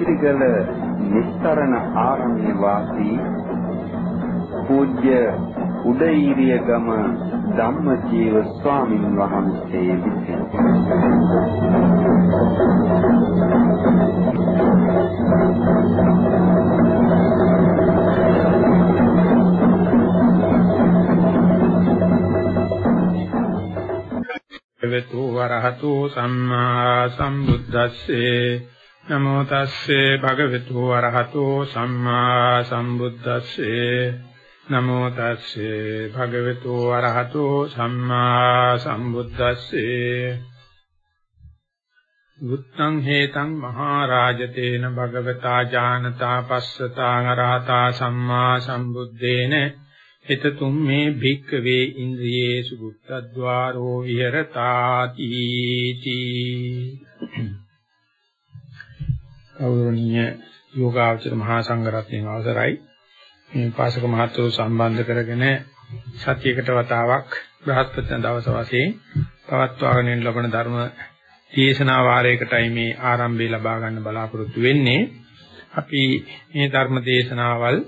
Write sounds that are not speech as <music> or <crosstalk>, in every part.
නීතිගල නිස්තරණ ආරණ්‍ය වාසී පූජ්‍ය උදේීරිය ගම ධම්මජීව ස්වාමින් වහන්සේ විසින්. භගවතු වරහතු සම්මා සම්බුද්දස්සේ නමෝ තස්සේ භගවතු වරහතු සම්මා සම්බුද්දස්සේ නමෝ තස්සේ භගවතු වරහතු සම්මා සම්බුද්දස්සේ බුත්තං හේතං මහරජතේන භගවතා ඥානතා පස්සතා අරහතා සම්මා සම්බුද්දේන එතතුම් මේ භික්කවේ ඉන්ද්‍රියේසු බුද්ධද්වාරෝ විහෙරතාති තී කෞරණීය යෝගාචර මහා සංඝරත්නයේ අවසරයි. මේ පාසක මහත්වරු සම්බන්ධ කරගෙන සතියකට වතාවක් බ්‍රහස්පති දවස වශයෙන් පවත්වාගෙන ලබන ධර්ම දේශනා වාරයකටයි මේ ආරම්භය ලබා ගන්න බලාපොරොත්තු වෙන්නේ. අපි මේ ධර්ම දේශනාවල්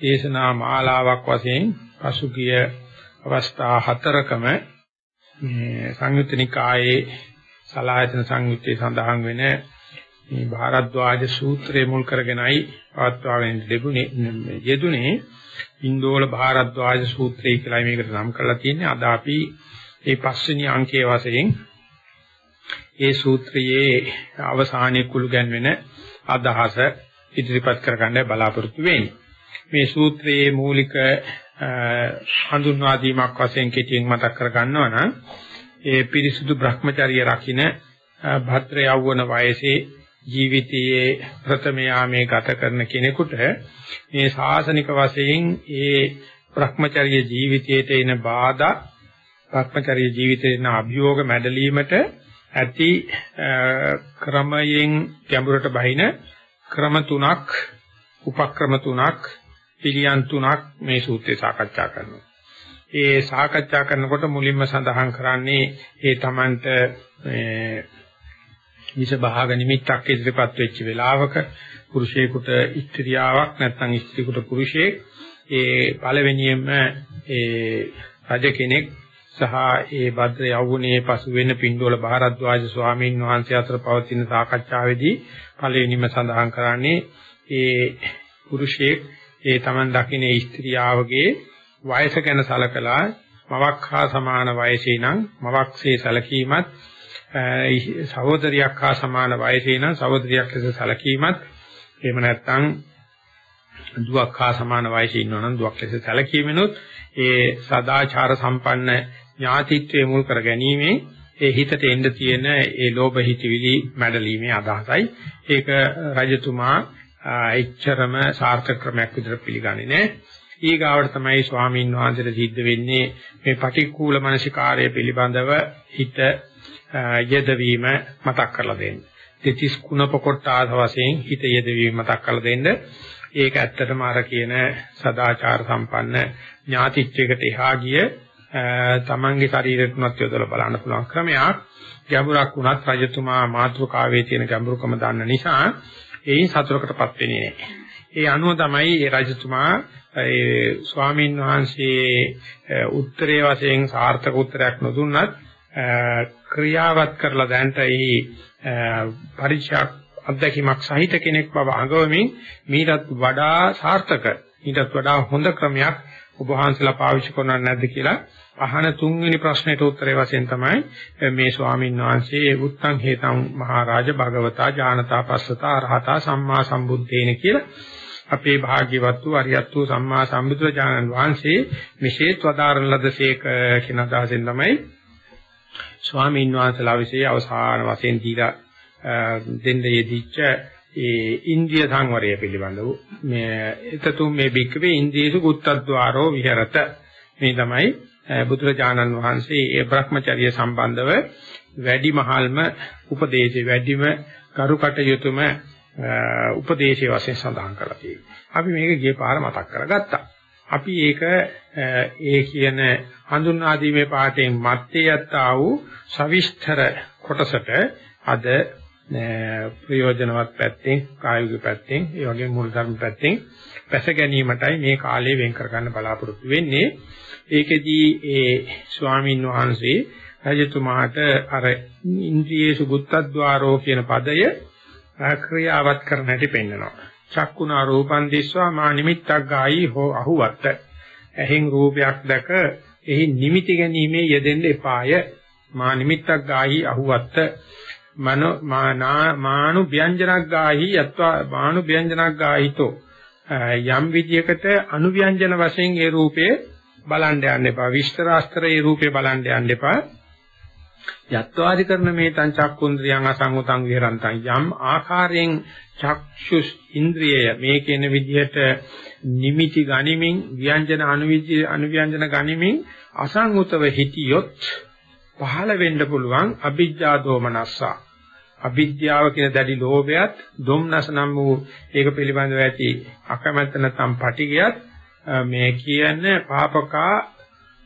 දේශනා මාලාවක් වශයෙන් පසුගිය අවස්ථා හතරකම මේ සංයුත්ත නිකායේ සලායතන සංයුත්තේ සඳහන් වෙන මේ භාරද්වාජ සූත්‍රය මුල් කරගෙනයි පවත්වාගෙන ලැබුණේ යෙදුනේ ඉන්දෝල භාරද්වාජ සූත්‍රය කියලා මේකට නම් කරලා තියෙන්නේ. අද අපි මේ පස්වෙනි අංකයේ වශයෙන් ඒ සූත්‍රයේ අවසානයේ කුළු ගැන්වෙන අදහස ඉදිරිපත් කරගන්න බලාපොරොත්තු වෙන්නේ. මේ සූත්‍රයේ මූලික හඳුන්වා දීමක් වශයෙන් කෙටියෙන් මතක් කර ගන්නවා නම් ඒ පිරිසුදු Brahmacharya රකින්න භද්‍ර යෞවන වයසේ ජීවිතයේ ප්‍රථම යාමේ ගත කරන කෙනෙකුට මේ ශාසනික වශයෙන් ඒ Brahmacharya ජීවිතයට එන බාධා Brahmacharya ජීවිතේ එන අභියෝග මැඩලීමට ඇති ක්‍රමයෙන් ගැඹුරට බහින ක්‍රම තුනක් උපක්‍රම තුනක් පිළියම් තුනක් මේ සූත්‍රය සාකච්ඡා කරනවා. ඒ සාකච්ඡා කරනකොට මුලින්ම සඳහන් කරන්නේ ඒ Tamanට විෂ භාග නිමිත්තක් ඉදිරිපත් වෙච්ච වෙලාවක පුරුෂයෙකුට ස්ත්‍රියාවක් නැත්නම් ස්ත්‍රියකට පුරුෂයෙක් ඒ පළවෙනියෙන්ම ඒ රජ කෙනෙක් සහ ඒ භද්‍ර යවුනේ පසු වෙන පින්ඩෝල බහරද්වාජ ස්වාමීන් වහන්සේ අතර පවතින සාකච්ඡාවේදී පළවෙනිම සඳහන් කරන්නේ ඒ පුරුෂයෙක් ඒ Taman දකින්නේ ස්ත්‍රියාවගේ වයස ගැන සලකලා මවක් හා සමාන වයසේ නම් මවක්සේ සැලකීමත් සහෝදරියක් හා සමාන වයසේ නම් සහෝදරියක් ලෙස සැලකීමත් එහෙම නැත්නම් දුවක් හා සමාන වයසේ ඉන්නවනම් දුවක් ලෙස සැලකීමනොත් ඒ සදාචාර සම්පන්න ඥාතිත්වයේ මුල් කර ගැනීමෙන් ඒ හිතට එන්න තියෙන ඒ ලෝභ හිතවිලි මැඩලීමේ අදහසයි ඒක රජතුමා එච්චරම සාර්ථක ක්‍රමයක් විදිහට පිළිගන්නේ නැහැ. ඊගාවට තමයි ස්වාමීන් වහන්සේට සිද්ධ වෙන්නේ මේ පටික්කුල මනසිකාරය පිළිබඳව හිත යෙදවීම මතක් කරලා දෙන්න. දෙතිස් කුණප කොටාස වශයෙන් හිත යෙදවීම මතක් කරලා දෙන්න. ඒක ඇත්තටම අර කියන සදාචාර සම්පන්න ඥාතිත්වයකට එහා ගිය තමන්ගේ ශරීරයට උනත් යොදලා බලන්න පුළුවන් ක්‍රමයක්. ගැඹුරක් වුණත් රජතුමා මාතෘකාවේ තියෙන ගැඹුරුකම දන්න නිසා එයින් සතුටකටපත් වෙන්නේ නැහැ. ඒ අනුව තමයි ඒ රජතුමා ඒ ස්වාමීන් වහන්සේ උත්තරේ වශයෙන් සාර්ථක උත්තරයක් නොදුන්නත් ක්‍රියාවත් කරලා දැන්ට ඒ පරිචයක් අත්දැකීමක් සහිත කෙනෙක් බව අඟවමින් මීටත් වඩා සාර්ථක ඊටත් වඩා හොඳ ක්‍රමයක් ඔබ වහන්සේලා පාවිච්චි කරනවද නැද්ද කියලා අහන තුන්වෙනි ප්‍රශ්නෙට උත්තරේ වශයෙන් තමයි මේ ස්වාමීන් වහන්සේ උත්තං හේතං මහරජ භගවතා ඥානතා පස්සතා අරහතා සම්මා සම්බුද්දේන කියලා අපේ භාග්‍යවත් වූ අරියත් වූ සම්මා සම්බුදුරජාණන් වහන්සේ මෙසේත් වදාරන ලදසේක කියන අදහසෙන් තමයි ස්වාමීන් වහන්සේලා විශ්ේ අවසාන වශයෙන් දීලා දෙන්න යෙදිච්ච ඒ ඉන්ද්‍රිය සංවරය පිළිබඳව මේ එතතුම් මේ බික්කවේ ඉන්ද්‍රියසු කුත්තද්්වාරෝ විහෙරත මේ තමයි බුදුරජාණන් වහන්සේ ඒ Brahmacharya සම්බන්ධව වැඩි මහල්ම උපදේශේ වැඩිම කරුකටයුතුම උපදේශයේ වශයෙන් සඳහන් කරලා තියෙනවා. අපි මේක ගිය පාර මතක් කරගත්තා. අපි ඒක ඒ කියන හඳුන්වා දීමේ පාඩයෙන් මැත්තේ යත්තා වූ සවිස්තර කොටසට අද ප්‍රයෝජනවත් පැත්තෙන් කායික පැත්තෙන් ඒ වගේම මූලධර්ම පැත්තෙන් පැස ගැනීමටයි මේ කාලය වෙන් කර ගන්න බලාපොරොත්තු වෙන්නේ. ඒකෙදී ඒ ස්වාමින් වහන්සේ රජතුමාට අර ඉන්ද්‍රියේසු බුත්තද්වාරෝ කියන පදය ක්‍රියාවත් කරන හැටි පෙන්වනවා චක්කුණා රූපං දිස්වා මා නිමිත්තක් ගායි හෝ අහුවත් එහෙන් රූපයක් දැක එහි නිමිති ගැනීමේ යෙදෙන්න එපාය. මා නිමිත්තක් ගායි අහුවත් මනෝ මානු ව්‍යංජනක් ගාහි යත්වා මානු ව්‍යංජනක් ගාහිතෝ යම් විදියකට අනුව්‍යංජන වශයෙන් ඒ රූපේ බලන්න යන්න එපා. විස්තරාස්තර ඒ රූපේ බලන්න යන්න එපා. යත්වාදි කරන මේ තං චක්කුන්ද්‍රියං අසංගතං විහරන්තං යම් ආකාරයෙන් චක්ෂුස් ඉන්ද්‍රියය මේ කියන විදිහට නිමිති ගනිමින් ව්‍යංජන අනුවිජ්‍ය අනුව්‍යංජන ගනිමින් අසංගතව හිටියොත් පහළ වෙන්න පුළුවන් අභිජ්ජා දෝමනස්සා. අවිද්‍යාව කියන දැඩි ලෝභයත් දුම්නස නම් වූ ඒක පිළිබඳව ඇති අකමැත්ත නැත්නම් පටිගයත් මේ කියන පාපකා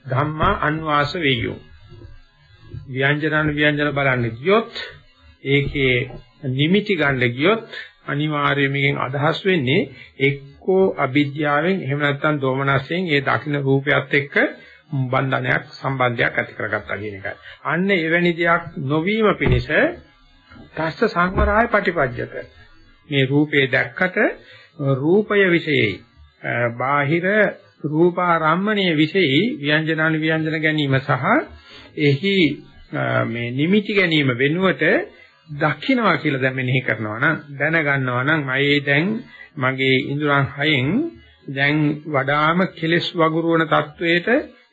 ධම්මා අන්වාස වේයෝ ව්‍යංජනන ව්‍යංජන බලන්න ගියොත් ඒකේ නිමිති ගන්න ගියොත් අනිවාර්යයෙන් මේකෙන් අදහස් වෙන්නේ එක්කෝ අවිද්‍යාවෙන් එහෙම නැත්නම් දෝමනස්යෙන් ඒ දකින්න රූපයත් එක්ක බන්ධනයක් සම්බන්ධයක් ඇති කරගත්තා කියන එකයි. අන්න එවැනි දෙයක් නොවීම පිණිස තස්ස සංවරාය පටිපජ්ජත. මේ රූපේ දැක්කට රූපය විශේෂයි. බාහිර රූපාරම්මණයේ විශේෂයි ව්‍යංජනානු ව්‍යංජන ගැනීම සහ එහි මේ නිමිති ගැනීම වෙනුවට දකින්නවා කියලා දැන් මෙනෙහි කරනවා නම් දැනගන්නවා නම් මයේ දැන් මගේ ඉඳුරන් හයෙන් දැන් වඩාම කෙලස් වගුරුවන තත්වයට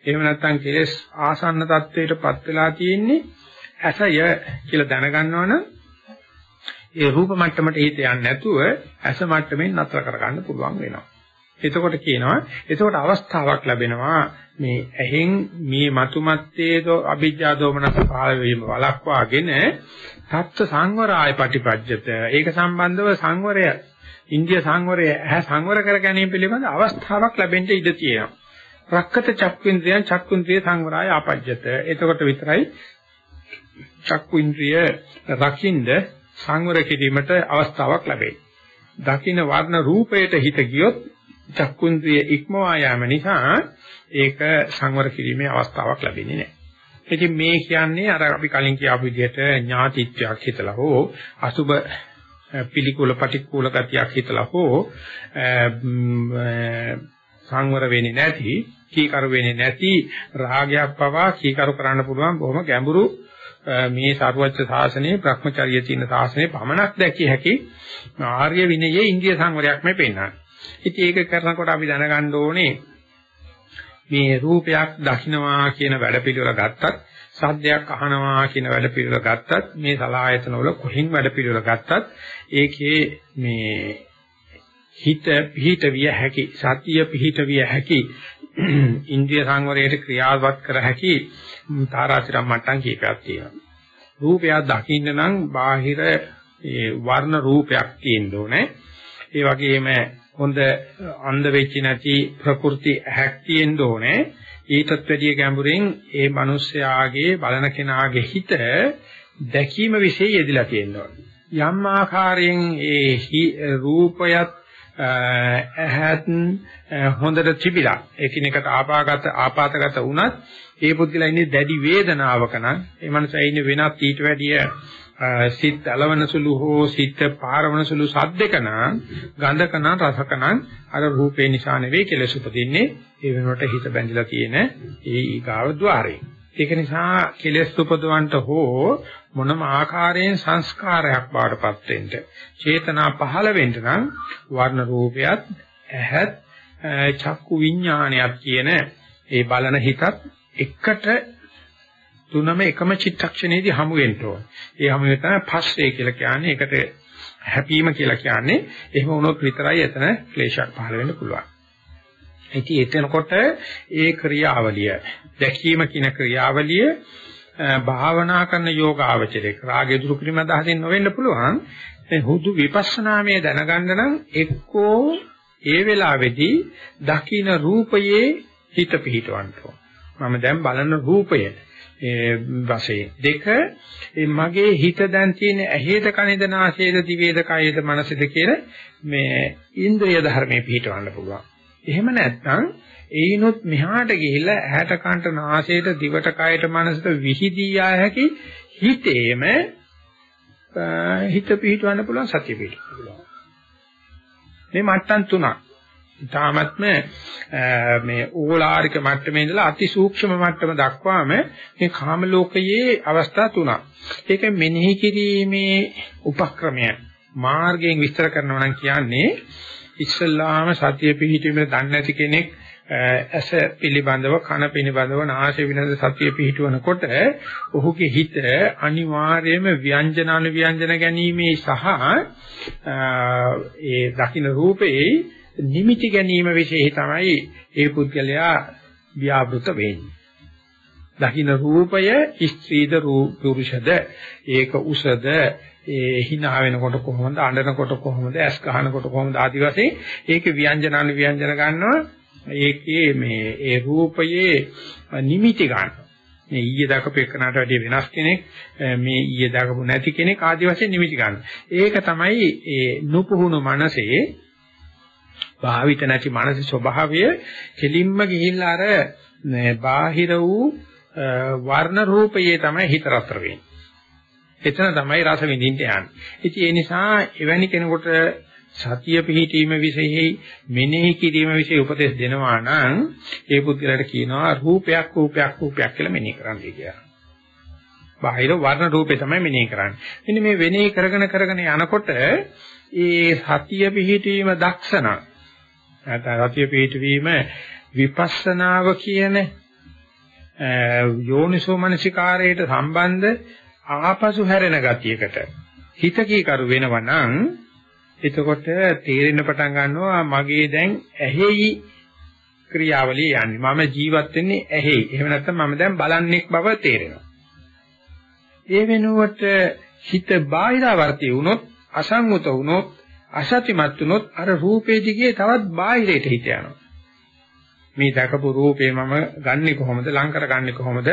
එහෙම නැත්නම් කෙලස් ආසන්න තත්වයටපත් වෙලා තියෙන්නේ ඇසය කියලා දැනගන්නවා නම් ඒ රූප මට්ටමට හිත යන්නේ නැතුව ඇස මට්ටමින් නතර කරගන්න පුළුවන් වෙනවා. එතකොට කියනවා එතකොට අවස්ථාවක් ලැබෙනවා මේ ඇහෙන් මේ මතුමත්තේ අභිජ්ජා දෝමනස පහළ වීම වළක්වාගෙන සත්‍ය සංවරාය පටිපජ්‍යත ඒක සම්බන්ධව සංවරය ඉන්දිය සංවරය ඇහැ සංවර කර ගැනීම පිළිබඳ අවස්ථාවක් ලැබෙන්න ඉඩ තියෙනවා. රක්කත චක්කුන්ද්‍රයන් චක්කුන්ද්‍රිය සංවරාය ආපජ්‍යත. එතකොට විතරයි චක්කු ඉන්ද්‍රිය රකින්ද සංවර කිරීමට අවස්ථාවක් ලැබේ. දකින්න වර්ණ රූපයට හිත ගියොත් චක්කුන්ද්‍රිය ඉක්මවා යාම නිසා ඒක සංවර කිරීමේ අවස්ථාවක් ලැබෙන්නේ නැහැ. ඉතින් මේ කියන්නේ අර අපි කලින් කියාපු විදිහට ඥාතිත්වයක් හිතලා හෝ අසුබ පිළිකුල පටික්කුල ගතියක් හිතලා හෝ සංවර වෙන්නේ නැති කීකරු වෙන්නේ නැති රාගයක් පවා කීකරු කරන්න පුළුවන් බොහොම ගැඹුරු මේ සාරවත්්‍ය ශාසනයේ Brahmacharya තියෙන ශාසනයේ පමණක් දැකිය හැකි ආර්ය විනයේ ඉන්දිය සංවරයක් මේ පෙන්වන්නේ. ඉතින් ඒක කරනකොට අපි දැනගන්න ඕනේ මේ රූපයක් දකින්නවා කියන වැඩපිළිවෙල ගත්තත් සද්දයක් අහනවා කියන වැඩපිළිවෙල ගත්තත් මේ සලායතනවල කොහින් වැඩපිළිවෙල ගත්තත් ඒකේ මේ හිත පිහිට විය හැකි සතිය පිහිට විය හැකි <clears throat> ඉන්ද්‍රිය සංවරයට ක්‍රියාවත් කර හැකි තාරාතිරම් මට්ටම් කීපයක් තියෙනවා. රූපයක් දකින්න නම් බාහිර ඒ වර්ණ රූපයක් තියෙන්න ඕනේ. ඒ වගේම හොඳ අන්ධ වෙච්චි නැති ප්‍රකෘති ඇහැක් තියෙන්න ඕනේ. ඊටත් වැඩිය ගැඹුරින් ඒ මිනිස්යාගේ බලන කෙනාගේ හිත දැකීම વિશે යෙදিলা තියෙනවා. යම් ආකාරයෙන් ඒ රූපයත් ඇහත් හොඳට තිබිලා එකිනෙකට ආපාගත ආපాతගත වුණත් ඒ පුද්ගලයා ඉන්නේ දැඩි වේදනාවක නම් ඒ මනසයි ඉන්නේ වෙනත් ඊට වැඩිය සිත් අලවන සුළු හෝ සිත් පාරවන සුළු සද්දක නම් ගඳක නම් රසක නම් අර රූපේ නිසා නෙවෙයි කෙලෙස උපදින්නේ. ඒ වෙනකොට හිත බැඳිලා තියෙන ඒ ඊගාව ద్వාරේ ඒක නිසා කෙලෙස් උපදවන්ට හෝ මොනම ආකාරයෙන් සංස්කාරයක් බාටපත් වෙන්න චේතනා පහළ වෙන්න නම් වර්ණ රූපයත් ඇහත් චක්කු විඥානයක් කියන ඒ බලන හිතත් එකට තුනම එකම චිත්තක්ෂණයේදී හමු වෙන්න ඕන. ඒ හමු වෙන තමයි පස්සේ කියලා කියන්නේ. ඒකට හැපීම කියලා කියන්නේ. එහෙම වුණොත් විතරයි එතන ක්ලේශයක් පහළ වෙන්න පුළුවන්. ඉතින් එතනකොට ඒ ක්‍රියාවලිය දැකීම කියන ක්‍රියාවලිය භාවනා කරන යෝගාවචරයක් රාගය දුරු කිරීම අදහසින් නොවෙන්න පුළුවන්. මේ හුදු විපස්සනාමය දැනගන්න නම් එක්කෝ ඒ වෙලාවේදී දකින්න රූපයේ හිත පිහිටවන්න ඕන. මම දැන් බලන රූපය ඒ වශයෙන් දෙක මගේ හිත දැන් තියෙන ඇහේද කනේද නාසයේද දිවේද කයේද මනසේද කියන මේ ඉන්ද්‍රිය ධර්මයේ පිහිටවන්න පුළුවන්. එහෙම නැත්නම් ඒනොත් මෙහාට ගිහිල්ලා ඇහැට කනට නාසයට දිවට කයට මනසට විහිදී යා හැකි හිතේම හිත පිහිටවන්න පුළුවන් සතිය පිහිටවන්න පුළුවන්. මේ මට්ටම් තුනක්. ඊටාත්ම මේ ඕලාරික මට්ටමේ ඉඳලා අති සූක්ෂම මට්ටම දක්වාම මේ කාම ලෝකයේ අවස්ථා තුනක්. ඒක මෙනෙහි කිරීමේ උපක්‍රමය මාර්ගයෙන් විස්තර කරනවා නම් කියන්නේ ඉස්සල්ලාම සතිය පිහිටීමේ දන්නේ නැති කෙනෙක් ඇස පිළිබඳව කන පිළිබඳව නාසය පිළිබඳව සතිය පිහිටවනකොට ඔහුගේ හිත අනිවාර්යයෙන්ම ව්‍යංජන අනුව්‍යංජන ගැනීමේ සහ ඒ දකින්න රූපේ නිමිති ගැනීම વિશે තමයි ඒ පුද්ගලයා ව්‍යාවෘත වෙන්නේ. දකින්න රූපය ස්ත්‍රීද පුරුෂද ඒක උසද ඒ hina වෙනකොට කොහොමද අඬනකොට කොහොමද ඇස් ගන්නකොට කොහොමද ආදි වශයෙන් ඒකේ ව්‍යංජන අනුව්‍යංජන ගන්නවා ඒකේ මේ ඒ රූපයේ නිමිති ගන්න. මේ ඊයේ දකපු එකනට වැඩිය වෙනස් කෙනෙක් මේ ඊයේ දකපු නැති කෙනෙක් ආදි වශයෙන් නිමිති ගන්න. ඒක තමයි ඒ නුපුහුණු මනසේ භාවිත නැති මානසික ස්වභාවය කෙලින්ම ගිහිල්ලා අර බාහිර වූ වර්ණ රූපයේ තමයි හිත රතර වෙන්නේ. එතන තමයි රස විඳින්න යන්නේ. ඉතින් ඒ නිසා එවැනි කෙනෙකුට සතිය පිහිටීම විශේෂයි මෙනෙහි කිරීම විශේෂ උපදෙස් දෙනවා නම් ඒ පුද්ගලයාට කියනවා රූපයක් රූපයක් රූපයක් කියලා මෙනෙහි කරන්න කියලා. බාහිර වර්ණ රූපේ තමයි මෙනෙහි කරන්නේ. මෙන්න මේ වෙනෙහි කරගෙන කරගෙන යනකොට ඒ සතිය පිහිටීම දක්ෂණ නැත්නම් සතිය පිහිටවීම විපස්සනාව කියන යෝනිසෝ මනසිකාරයට සම්බන්ධ ආපසු හැරෙන ගතියකට හිත කීකරු වෙනවා නම් එතකොට තේරෙන්න පටන් ගන්නවා මගේ දැන් ඇහෙයි ක්‍රියාවලිය යන්නේ. මම ජීවත් වෙන්නේ ඇහෙයි. එහෙම නැත්නම් මම දැන් බලන්නෙක් බව තේරෙනවා. ඒ වෙනුවට හිත බාහිරවර්ති වුණොත් අසංගත වුණොත් අසත්‍යමත් වුණොත් අර රූපේ දිගේ තවත් බාහිරයට හිත යනවා. මේ දැකපු රූපේ මම ගන්නෙ කොහොමද ලං කරගන්නේ කොහොමද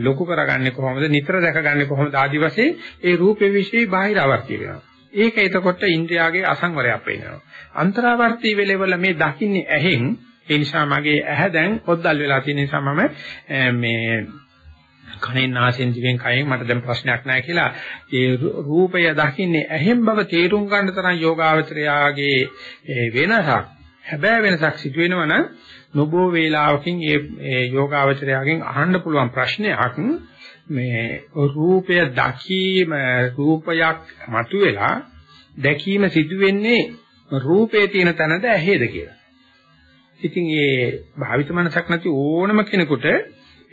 ලොකු කරගන්නේ කොහොමද නිතර දැකගන්නේ කොහොමද ආදි වශයෙන් ඒ රූපේ વિશે බාහිර ආවර්තිය වෙනවා. ඒක එතකොට ඉන්ද්‍රියාගේ අසංවරයක් වෙනවා. අන්තරාවර්ති වෙලෙවල මේ දකින්නේ ඇහෙන් ඒ නිසා මගේ ඇහැ දැන් පොද්දල් වෙලා තියෙන නිසා මම මේ කනෙන් නාසයෙන් දිවෙන් කයෙන් මට දැන් ප්‍රශ්නයක් නැහැ කියලා ඒ රූපය දකින්නේ ඇහෙන් බව තේරුම් ගන්න තරම් යෝගාවචරයාගේ වෙනසක් හැබැයි වෙනසක් සිදු වෙනවනම් නොබෝ වේලාවකින් ඒ යෝගාවචරයාගෙන් අහන්න පුළුවන් ප්‍රශ්නයක් මේ රූපය දකීම රූපයක් මතුවෙලා දැකීම සිදු වෙන්නේ රූපේ තියෙන තැනද ඇහෙද කියලා. ඉතින් ඒ භාවිත මනසක් නැති ඕනම කෙනෙකුට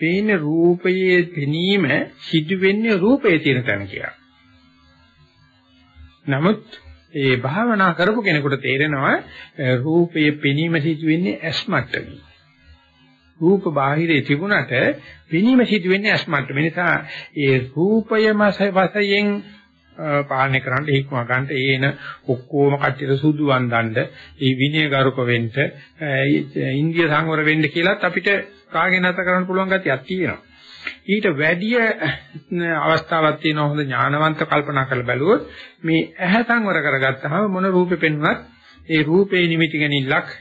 පේන රූපයේ පෙනීම සිදු වෙන්නේ රූපයේ තියෙන තැන කියලා. නමුත් ඒ භාවනා කරපු කෙනෙකුට තේරෙනවා රූපයේ පෙනීම සිදු වෙන්නේ ඇස් මට්ටමේ. රූප බාහිරේ තිබුණට පෙනීම සිදු වෙන්නේ ඇස් මට්ටමේ. නිසා ඒ රූපයම වශයෙන් පාලනය කරන්න හික්ම ගන්නට ඒන ඔක්කොම කට්ටියට සුදු වන්දනද ඒ විනයගරුක වෙන්න ඉන්දිය සංවර වෙන්න කියලාත් අපිට කාගෙන නැත කරන්න පුළුවන් ගතියක් තියෙනවා. ඊට වැඩිය අවස්ථාවක් තියෙනවා හොඳ ඥානවන්ත කල්පනා කරලා බැලුවොත් මේ ඇහැ සංවර කරගත්තාම මොන රූපෙ පෙන්වුවත් ඒ රූපේ නිමිති ගැනීමලක්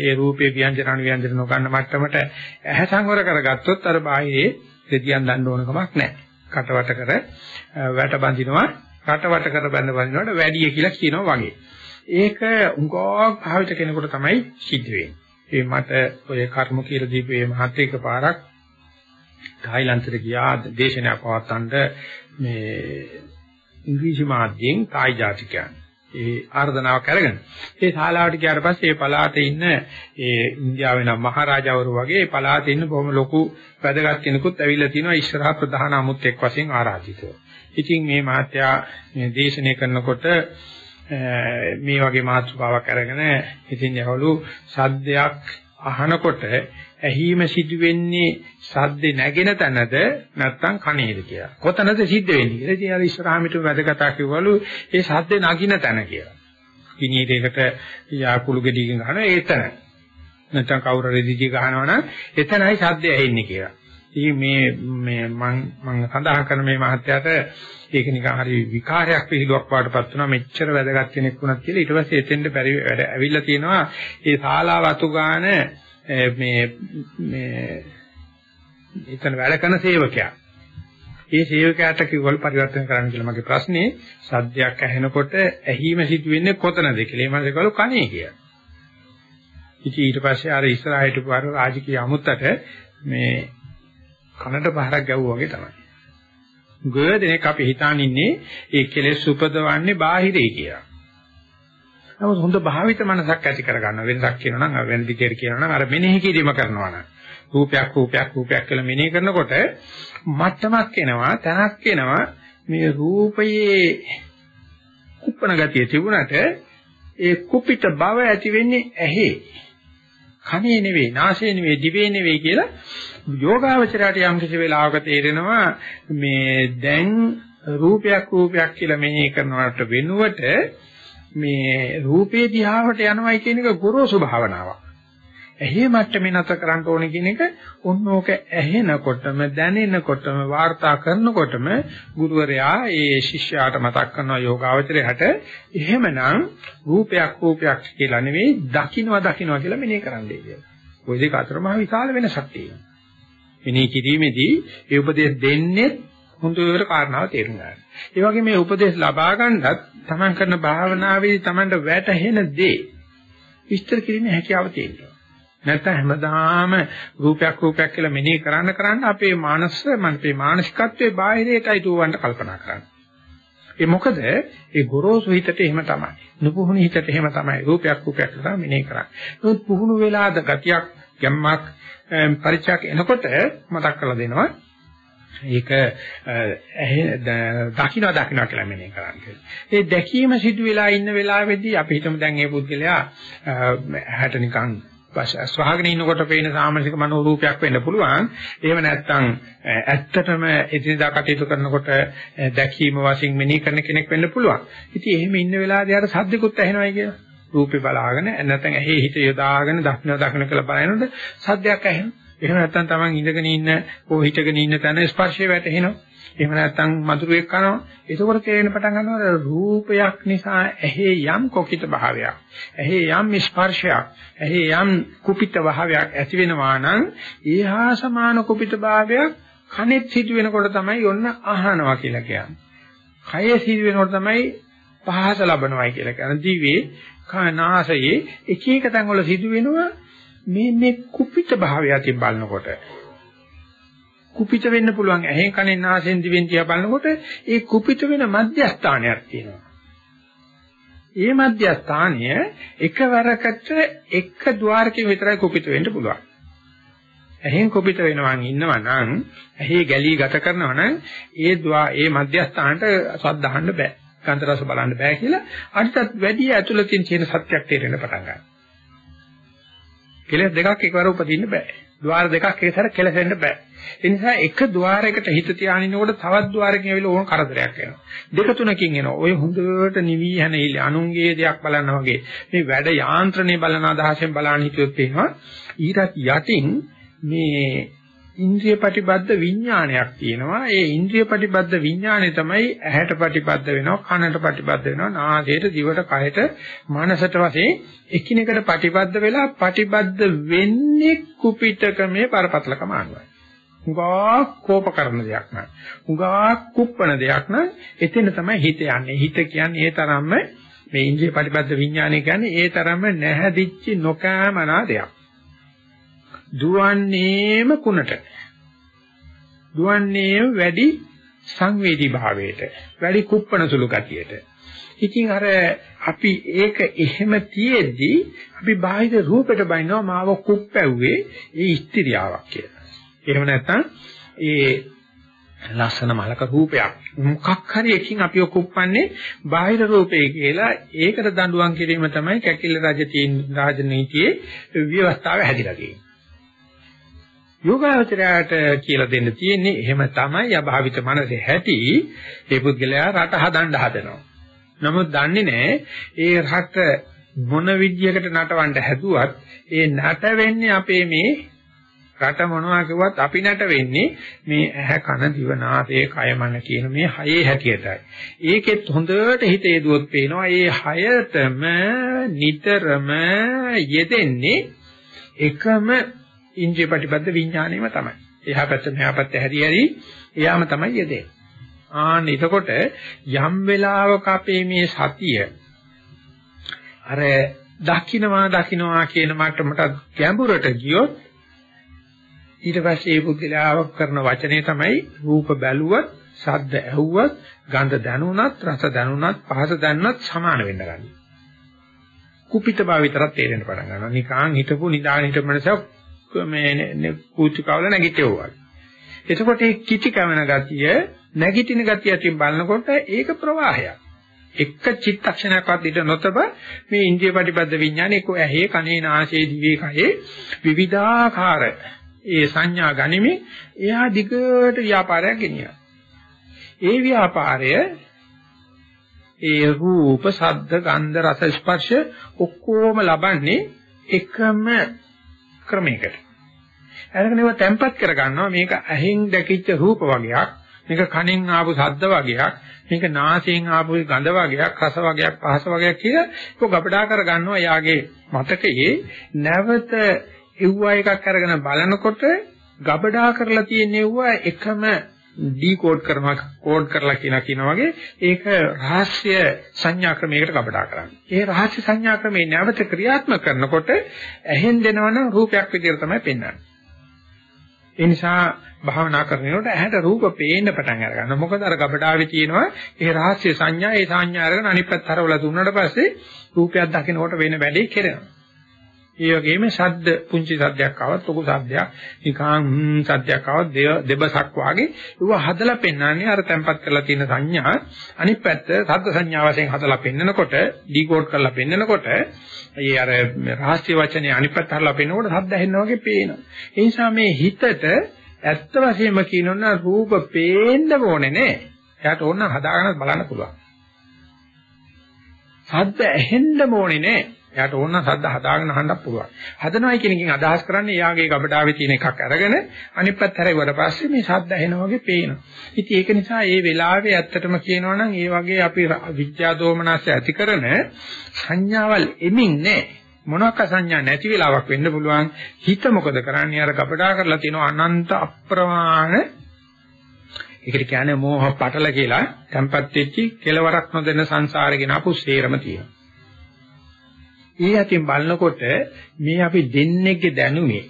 ඒ රූපේ ව්‍යංජන අනු ව්‍යංජන නොගන්න මට්ටමට ඇහැ සංවර කරගත්තොත් අර බාහිරේ දෙදියන් දන්න ඕන කමක් නැහැ. කටවට කර වැට බඳිනවා කටවට කර බඳ බඳිනවට වැඩි කියලා කියනවා වගේ. ඒක උගෝක් භාවිත කෙනෙකුට තමයි සිද්ධ වෙන්නේ. ඒ මට ඔය කර්ම කියලා දීපු මේ මහත් පාරක් තායිලන්තෙට ගියා දේශනාවක් පවත්වන්න මේ ඉංග්‍රීසි මාධ්‍යයෙන් තායි ජාතිකයන් ඒ ආර්දනාවක් අරගෙන ඒ ශාලාවට ගියාට පස්සේ ඒ පළාතේ ඉන්න ඒ ඉන්දියාවේ නම් මහරජවරු වගේ ඒ පළාතේ ඉන්න බොහොම ලොකු වැදගත් කෙනෙකුත් ඇවිල්ලා තිනවා ඉස්සරහ ප්‍රධාන අමුත්‍යක් වශයෙන් ආරාධිතව. ඉතින් මේ මහත්යා මේ දේශනය කරනකොට මේ වගේ මාතෘකාවක් අරගෙන ඉතින් යවලු සද්දයක් අහනකොට ඇහිම සිදු වෙන්නේ සද්දේ නැගෙන තැනද නැත්නම් කනේද කියලා. කොතනද සිද්ධ වෙන්නේ කියලා. ඉතින් අර ඉස්සරහාමිට වැඩ කතා කිව්වලු ඒ සද්දේ නගින තැන කියලා. විනීතයකට යාකුළු ගෙඩියකින් ගහනවා ඒතන. නැත්නම් කවුරු රෙදිජි ගහනවා නම් එතනයි ශබ්දය ඇහෙන්නේ කියලා. ඉතින් මේ මේ මම මම සඳහන් කරන මේ මහත්යට ඒක නිකන් හරි විකාරයක් පිළිලුවක් වඩපත් වෙනවා මෙච්චර වැදගත් කෙනෙක් වුණත් කියලා ඊට පස්සේ එතෙන්ට බැරි වැඩ ඇවිල්ලා තියෙනවා ඒ ශාලාව අතු ගාන මේ මේ එතන වැඩ කරන සේවකයා ඒ සේවකයාට කිව්වල පරිවර්තන කරන්න කියලා මගේ ප්‍රශ්නේ සද්දයක් ඇහෙනකොට ඇහිම සිදුවෙන්නේ කොතනද කියලා. ඒ මාසේ කළු කණේ කියලා. ඉතින් ඊට පස්සේ අර ඉස්සරහට පාර රාජකීය අමුත්තට මේ කනට පහරක් ගැව්වා වගේ තමයි. ගොඩනෙක් අපි හිතාන ඉන්නේ ඒ කෙලෙස් උපදවන්නේ බාහිරේ කියලා. නමුත් හොඳ භාවිත මනසක් ඇති කරගන්න වෙනසක් කියනවා නම් වෙන දිගට කියනවා නම් අර මෙනෙහි කිරීම කරනවා නම් රූපයක් රූපයක් රූපයක් කියලා මෙනෙහි කරනකොට මට්ටමක් එනවා තනක් එනවා මේ රූපයේ කුප්පණ ගතිය තිබුණට ඒ කුපිත බව ඇති වෙන්නේ ඇහි කනේ නෙවෙයි නාසයේ නෙවෙයි දිවේ නෙවෙයි කියලා යෝගාවචරයට යම් කිසි වෙලාවක තේරෙනවා මේ දැන් රූපයක් රූපයක් කියලා මෙනෙහි කරනවට වෙනුවට මේ රූපේ දිහාවට යනවයි කියන එක ගොරෝසු භාවනාවක්. ඇහි මට්ටමේ නැත කරන්න ඕනේ කියන එක ඔන්නෝක ඇහෙනකොටම දැනෙනකොටම වාර්තා කරනකොටම ගුරුවරයා ඒ ශිෂ්‍යයාට මතක් කරනවා යෝගාවචරයට එහෙමනම් රූපයක් රූපයක් කියලා නෙවෙයි දකින්නවා දකින්නවා කියලා මෙනෙහි කරන්නයි කියලා. ওই දෙක අතර මහ විශාල වෙනසක් තියෙනවා. මෙනෙහි කිරීමේදී ඒ උපදේශ දෙන්නේ හොඳට කාරණාව තේරුම් ගන්න. ඒ වගේ මේ උපදේශ ලබා ගන්නත් තමන් කරන භාවනාවේදී තමන්ට වැටහෙන දේ විස්තර කිරීමේ හැකියාව තියෙනවා. නැත්නම් හැමදාම රූපයක් රූපයක් කියලා මෙනෙහි කරන්න කරන්න අපේ මානස අපේ මානසිකත්වයේ බාහිරයටයි දුවවන්න කල්පනා කරන්නේ. ඒ මොකද ඒ ගොරෝසු හිතට එහෙම තමයි. නුපුහුණු හිතට එහෙම තමයි රූපයක් රූපයක් කියලා මෙනෙහි කරන්නේ. නමුත් පුහුණු වෙලාද ගතියක් ගැම්මක් පරිචයක් එනකොට මතක් කරලා දෙනවා. ඒක දකින්න දකින්න කියලා මෙනෙහි කරන්නේ. ඒ දැකීම සිදු වෙලා ඉන්න වෙලාවේදී අපි හිතමු දැන් මේ පුද්ගලයා ඇහැට නිකන් ස්වහගෙන ඉන්නකොට පේන සාමාජික මනෝ රූපයක් වෙන්න පුළුවන්. එහෙම නැත්නම් ඇත්තටම එදිනදා කටයුතු කරනකොට දැකීම වශයෙන් මෙනෙහි කරන කෙනෙක් වෙන්න පුළුවන්. ඉතින් එහෙම ඉන්න වෙලාවදී අර සද්දිකුත් ඇහෙනවයි කියලා. රූපේ බලාගෙන නැත්නම් ඇහි හිත යොදාගෙන දක්න දක්න කියලා බලනකොට සද්දයක් ඇහෙනවා. එහෙම නැත්නම් Taman ඉඳගෙන ඉන්න හෝ හිටගෙන ඉන්න තැන ස්පර්ශය වැටෙනවා. එහෙම නැත්නම් මధుරයක් කරනවා. එතකොට තේරෙන පටන් ගන්නවා රූපයක් නිසා ඇහි යම් කොකිත භාවයක්. ඇහි යම් ස්පර්ශයක්. ඇහි යම් කුපිත භාවයක් ඇති වෙනවා නම් ඊහා සමාන කුපිත භාවයක් කනෙත් සිදු වෙනකොට තමයි ඔන්න අහනවා කියලා කියන්නේ. කයේ සිදු වෙනකොට තමයි පහස ලබනවායි කියලා කියන්නේ. දිවේ කනාසයේ එක එක තැන් වල සිදු වෙනවා මේ මේ කුපිත භාවය අතින් බලනකොට කුපිත වෙන්න පුළුවන් ඇහෙන් කනෙන් නාසයෙන් දිවෙන් තියා බලනකොට ඒ කුපිත වෙන මධ්‍යස්ථානයක් තියෙනවා. ඒ මධ්‍යස්ථානය එකවරකට එක ద్వාරකෙ විතරයි කුපිත වෙන්න පුළුවන්. ඇහෙන් කුපිත වෙනවා නම් ඉන්නවා නම් ඇහි ගැලී ගත කරනවා නම් ඒ ద్వා ඒ මධ්‍යස්ථානට සද්දහන්න බෑ. ගන්ධ රස බලන්න බෑ කියලා අනිත්ත් වැඩි ඇතුළතින් තියෙන සත්‍යයක් තේරෙන්න පටන් ගන්නවා. කෙලෙස් දෙකක් එකවර උපදින්න බෑ. ద్వාර දෙකක් එකසර කෙලසෙන්න බෑ. ඒ නිසා එක ద్వාරයකට හිත තියානිනකොට තවත් ద్వාරකින් ඇවිල්ලා ඕන කරදරයක් එනවා. දෙක තුනකින් එනවා. ඔය හොඳට නිවි හැනෙයිල අනුන්ගේ දෙයක් බලන්න වගේ. මේ වැඩ යාන්ත්‍රණය බලන අදහසෙන් බලන්න හිතුවොත් එහෙම ඊට යටින් මේ ඉන්ද්‍රිය ප්‍රතිබද්ධ විඥානයක් තියෙනවා. ඒ ඉන්ද්‍රිය ප්‍රතිබද්ධ විඥානය තමයි ඇහැට ප්‍රතිබද්ධ වෙනවා, කනට ප්‍රතිබද්ධ වෙනවා, නාසයට, දිවට, කයට, මනසට වශයෙන් එකිනෙකට ප්‍රතිබද්ධ වෙලා ප්‍රතිබද්ධ වෙන්නේ කුපිටකමේ පරපතලකම අනුවයි. උගා කෝප කරන දෙයක් නෑ. උගා කුප්පන දෙයක් නෑ. එතන තමයි හිත යන්නේ. හිත කියන්නේ ඒ තරම්ම මේ ඉන්ද්‍රිය ප්‍රතිබද්ධ විඥානය කියන්නේ ඒ තරම්ම නැහැදිච්ච නොකෑමනා දෙයක්. දුවන්නේම කුණට. දුවන්නේම වැඩි සංවේදී භාවයට, වැඩි කුප්පණ සුළු ගතියට. ඉතින් අර අපි ඒක එහෙම තියෙද්දි අපි බාහිර රූපෙට බයිනවා මාව කුප්පැව්වේ ඒ ස්ත්‍රියාවක් කියලා. එහෙම නැත්නම් ඒ ලස්සන මලක රූපයක් මොකක් හරි එකකින් අපිව කුප්පන්නේ බාහිර රූපේ කියලා ඒකට දඬුවම් කිරීම තමයි කැකිල රජ තියෙන රාජනීතියේ ව්‍යවස්ථාව හැදිලා තියෙන්නේ. යෝගාවචරයට කියලා දෙන්න තියෙන්නේ එහෙම තමයි අභාවිත මනසේ ඇති ඒ පුද්ගලයා රට හදන්න හදනවා. නමුත් දන්නේ නැහැ ඒ රට මොන විදියකට නටවන්න හැදුවත් ඒ නට වෙන්නේ අපේ මේ රට මොනවා කිව්වත් අපි නට වෙන්නේ මේ ඇහැ කන දිව නාසය කය මන කියන මේ හයේ හැටියටයි. ඒකෙත් හොඳට හිත යදුවොත් පේනවා මේ හයතම නිතරම යෙදෙන්නේ එකම ඉන්ද්‍රිය ප්‍රතිපද විඥාණයම තමයි. එහා පැත්ත මෙහා පැත්ත හැරි හැරි එයාම තමයි යෙදෙන්නේ. ආන්න එතකොට යම් වෙලාවක අපේ මේ සතිය අර දකින්නවා දකින්නවා කියන මට්ටමට ගැඹුරට ගියොත් ඊට පස්සේ මේ පුද්ගලයාව කරන වචනේ තමයි රූප බැලුවත්, ශබ්ද ඇහුවත්, ගන්ධ දැනුණත්, රස දැනුණත්, පහස දැනුණත් සමාන වෙන්න ගන්නවා. කුපිත බව විතරක් තේරෙන්න පටන් ගන්නවා. නිකන් හිටපු නිදාගෙන හිටපු මනසක් මේ කුචි කවල නැගිටෙවුවා. එතකොට මේ කිචි කවන ගතිය, නැගිටින ගතිය අතින් බලනකොට ඒක ප්‍රවාහයක්. එක චිත්තක්ෂණයක්වත් ඉඳ නොතබ මේ ඉන්ද්‍රිය ප්‍රතිපද විඥානේ එක්ක ඇහි කනේ නාසයේ දිවේ කයේ විවිධාකාර ඒ සංඥා ගනිමින් එයා දිගට ව්‍යාපාරයක් ගෙනියනවා. ඒ ව්‍යාපාරය ඒ රූප, ශබ්ද, ගන්ධ, රස, ස්පර්ශ ඔක්කොම ලබන්නේ එකම ක්‍රමයකට. අරගෙන ඒවා තැම්පත් කර ගන්නවා මේක ඇහෙන් දැකිච්ච රූප වගේක්, මේක කනෙන් ආපු ශබ්ද වගේක්, මේක නාසයෙන් ආපු ගඳ වගේක්, රස වගේක්, පහස වගේක් කියලා ඒක ගබඩා කර ගන්නවා යාගේ මතකයේ නැවත එව්වා එකක් අරගෙන බලනකොට ගබඩා කරලා තියෙන එව්වා එකම ඩිකෝඩ් කරනවා කෝඩ් කරලා කියන කියන වගේ ඒක රහස්‍ය සංඥා ක්‍රමයකට ගබඩා කරන්නේ. ඒ රහස්‍ය සංඥා ක්‍රමේ නැවත ක්‍රියාත්මක කරනකොට ඇහෙන් දෙනවනම් රූපයක් විදිහට තමයි පෙන්වන්නේ. ඒ නිසා භාවනා කරනකොට ඇහැට රූප පේන්න පටන් අර ගන්නවා. මොකද අර ගබඩාවේ තියෙනවා ඒ රහස්‍ය සංඥා, ඒ සංඥා අරගෙන අනිත් පැත්ත හරවලා දුන්නාට පස්සේ රූපයක් දකිනකොට වෙන වැඩේ කෙරෙනවා. ඒ වගේම ශබ්ද පුංචි ශබ්දයක් ආවත් ලොකු ශබ්දයක් නිකන් හ්ම් ශබ්දයක් ආවත් දෙබසක් වාගේ ඒව හදලා පෙන්වන්නේ අර තැම්පත් කරලා තියෙන සංඥා. අනිත් පැත්ත ශබ්ද සංඥා වශයෙන් හදලා පෙන්නකොට ඩිකෝඩ් කරලා පෙන්නකොට ඒ අර රහස්‍ය වචනේ අනිත් පැත්ත හරලා පෙන්නකොට ශබ්ද ඇහෙනවා වගේ පේනවා. ඒ නිසා මේ හිතට ඇත්ත වශයෙන්ම කියනොත් රූප පේන්න ඕනේ නේ. එයාට ඕන හදාගෙන බලන්න පුළුවන්. ශබ්ද ඇහෙන්න ඕනේ නේ. එයාට ඕන නම් සද්ද හදාගෙන අහන්නත් පුළුවන්. හදනවයි කියන එකෙන් අදහස් කරන්නේ එයාගේ ගබඩාවේ තියෙන එකක් අරගෙන අනිත් පැත්ත හැරෙවට පස්සේ මේ සද්ද ඇහෙනා වගේ පේනවා. ඉතින් ඒක නිසා මේ වෙලාවේ ඇත්තටම කියනවා නම් ඒ වගේ අපි විද්‍යා දෝමනස්ය ඇති කරන සංඥාවල් එමින් නැහැ. මොනවාක සංඥා නැති වෙලාවක් වෙන්න පුළුවන්. හිත මොකද කරන්නේ? අර ගබඩා කරලා තියෙන අනන්ත අප්‍රමාණ ඒකට කියන්නේ මෝහ පටල කියලා. tempat වෙච්චි කෙලවරක් නොදෙන සංසාරේ ගෙන අපු සේරම තියෙනවා. ඒ අතින් බලනකොට මේ අපි දෙන්නේගේ දැනුමේ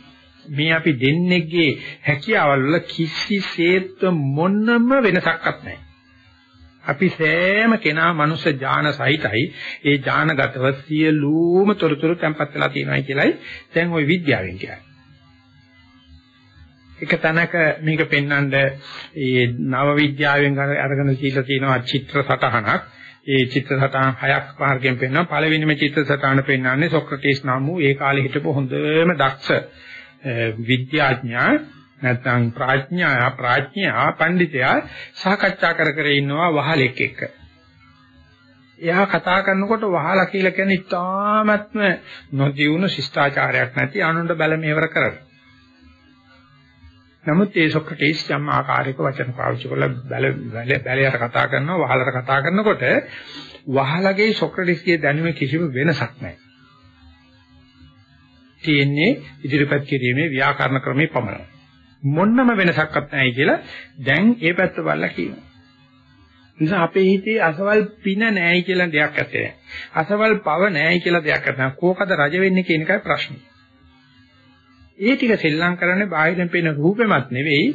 මේ අපි දෙන්නේගේ හැකියාවල් වල කිසිසේත් මොනම වෙනසක්වත් නැහැ. අපි සෑම කෙනා මනුෂ්‍ය ඥාන සහිතයි ඒ ඥානගතව සියලුම තොරතුරු තැම්පත් වෙලා තියෙනවායි කියලයි දැන් ওই විද්‍යාවෙන් කියන්නේ. එක තැනක මේක පෙන්වන්න ඒ නව විද්‍යාවෙන් අරගෙන කියලා තියෙනවා චිත්‍ර සටහනක් ඒ චිත්‍ර සටහන් හයක් මාර්ගයෙන් පෙන්වනවා. පළවෙනිම චිත්‍ර සටහන පෙන්වන්නේ සොක්‍රටිස් නම් වූ ඒ කාලේ හිටපු හොඳම දක්ෂ විද්‍යාඥයා නැත්නම් ප්‍රඥා ප්‍රඥා පඬිතයා සාකච්ඡා කර කර ඉන්නවා වහලෙක් එක්ක. එයා කතා කරනකොට වහලා කියලා කියන්නේ ඉතාමත්ම නොදියුණු ශිෂ්ටාචාරයක් නැති අනුන්ට බැල මෙහෙවර කරන. නමුත් ඒ සොක්‍රටිස් යම් ආකාරයක වචන පාවිච්චි කරලා බැල බැලයට කතා කරනවා වහලට කතා කරනකොට වහලගේ සොක්‍රටිස්ගේ දැනුමේ කිසිම වෙනසක් නැහැ. තියෙන්නේ ඉදිරිපත් කිරීමේ ව්‍යාකරණ ක්‍රමේ පමණයි. මොන්නම වෙනසක්වත් නැහැ කියලා දැන් ඒ පැත්ත බලලා කියනවා. නිසා අපේ හිතේ අසවල් පින නැහැයි කියලා දෙයක් ඇත්තේ නැහැ. අසවල් පව නැහැයි කියලා දෙයක් නැහැ. කෝකද රජ වෙන්නේ කියන එකයි ප්‍රශ්නේ. ඒ ටික සෙල්ලම් කරන්නේ බාහිරින් පේන රූපෙමත් නෙවෙයි,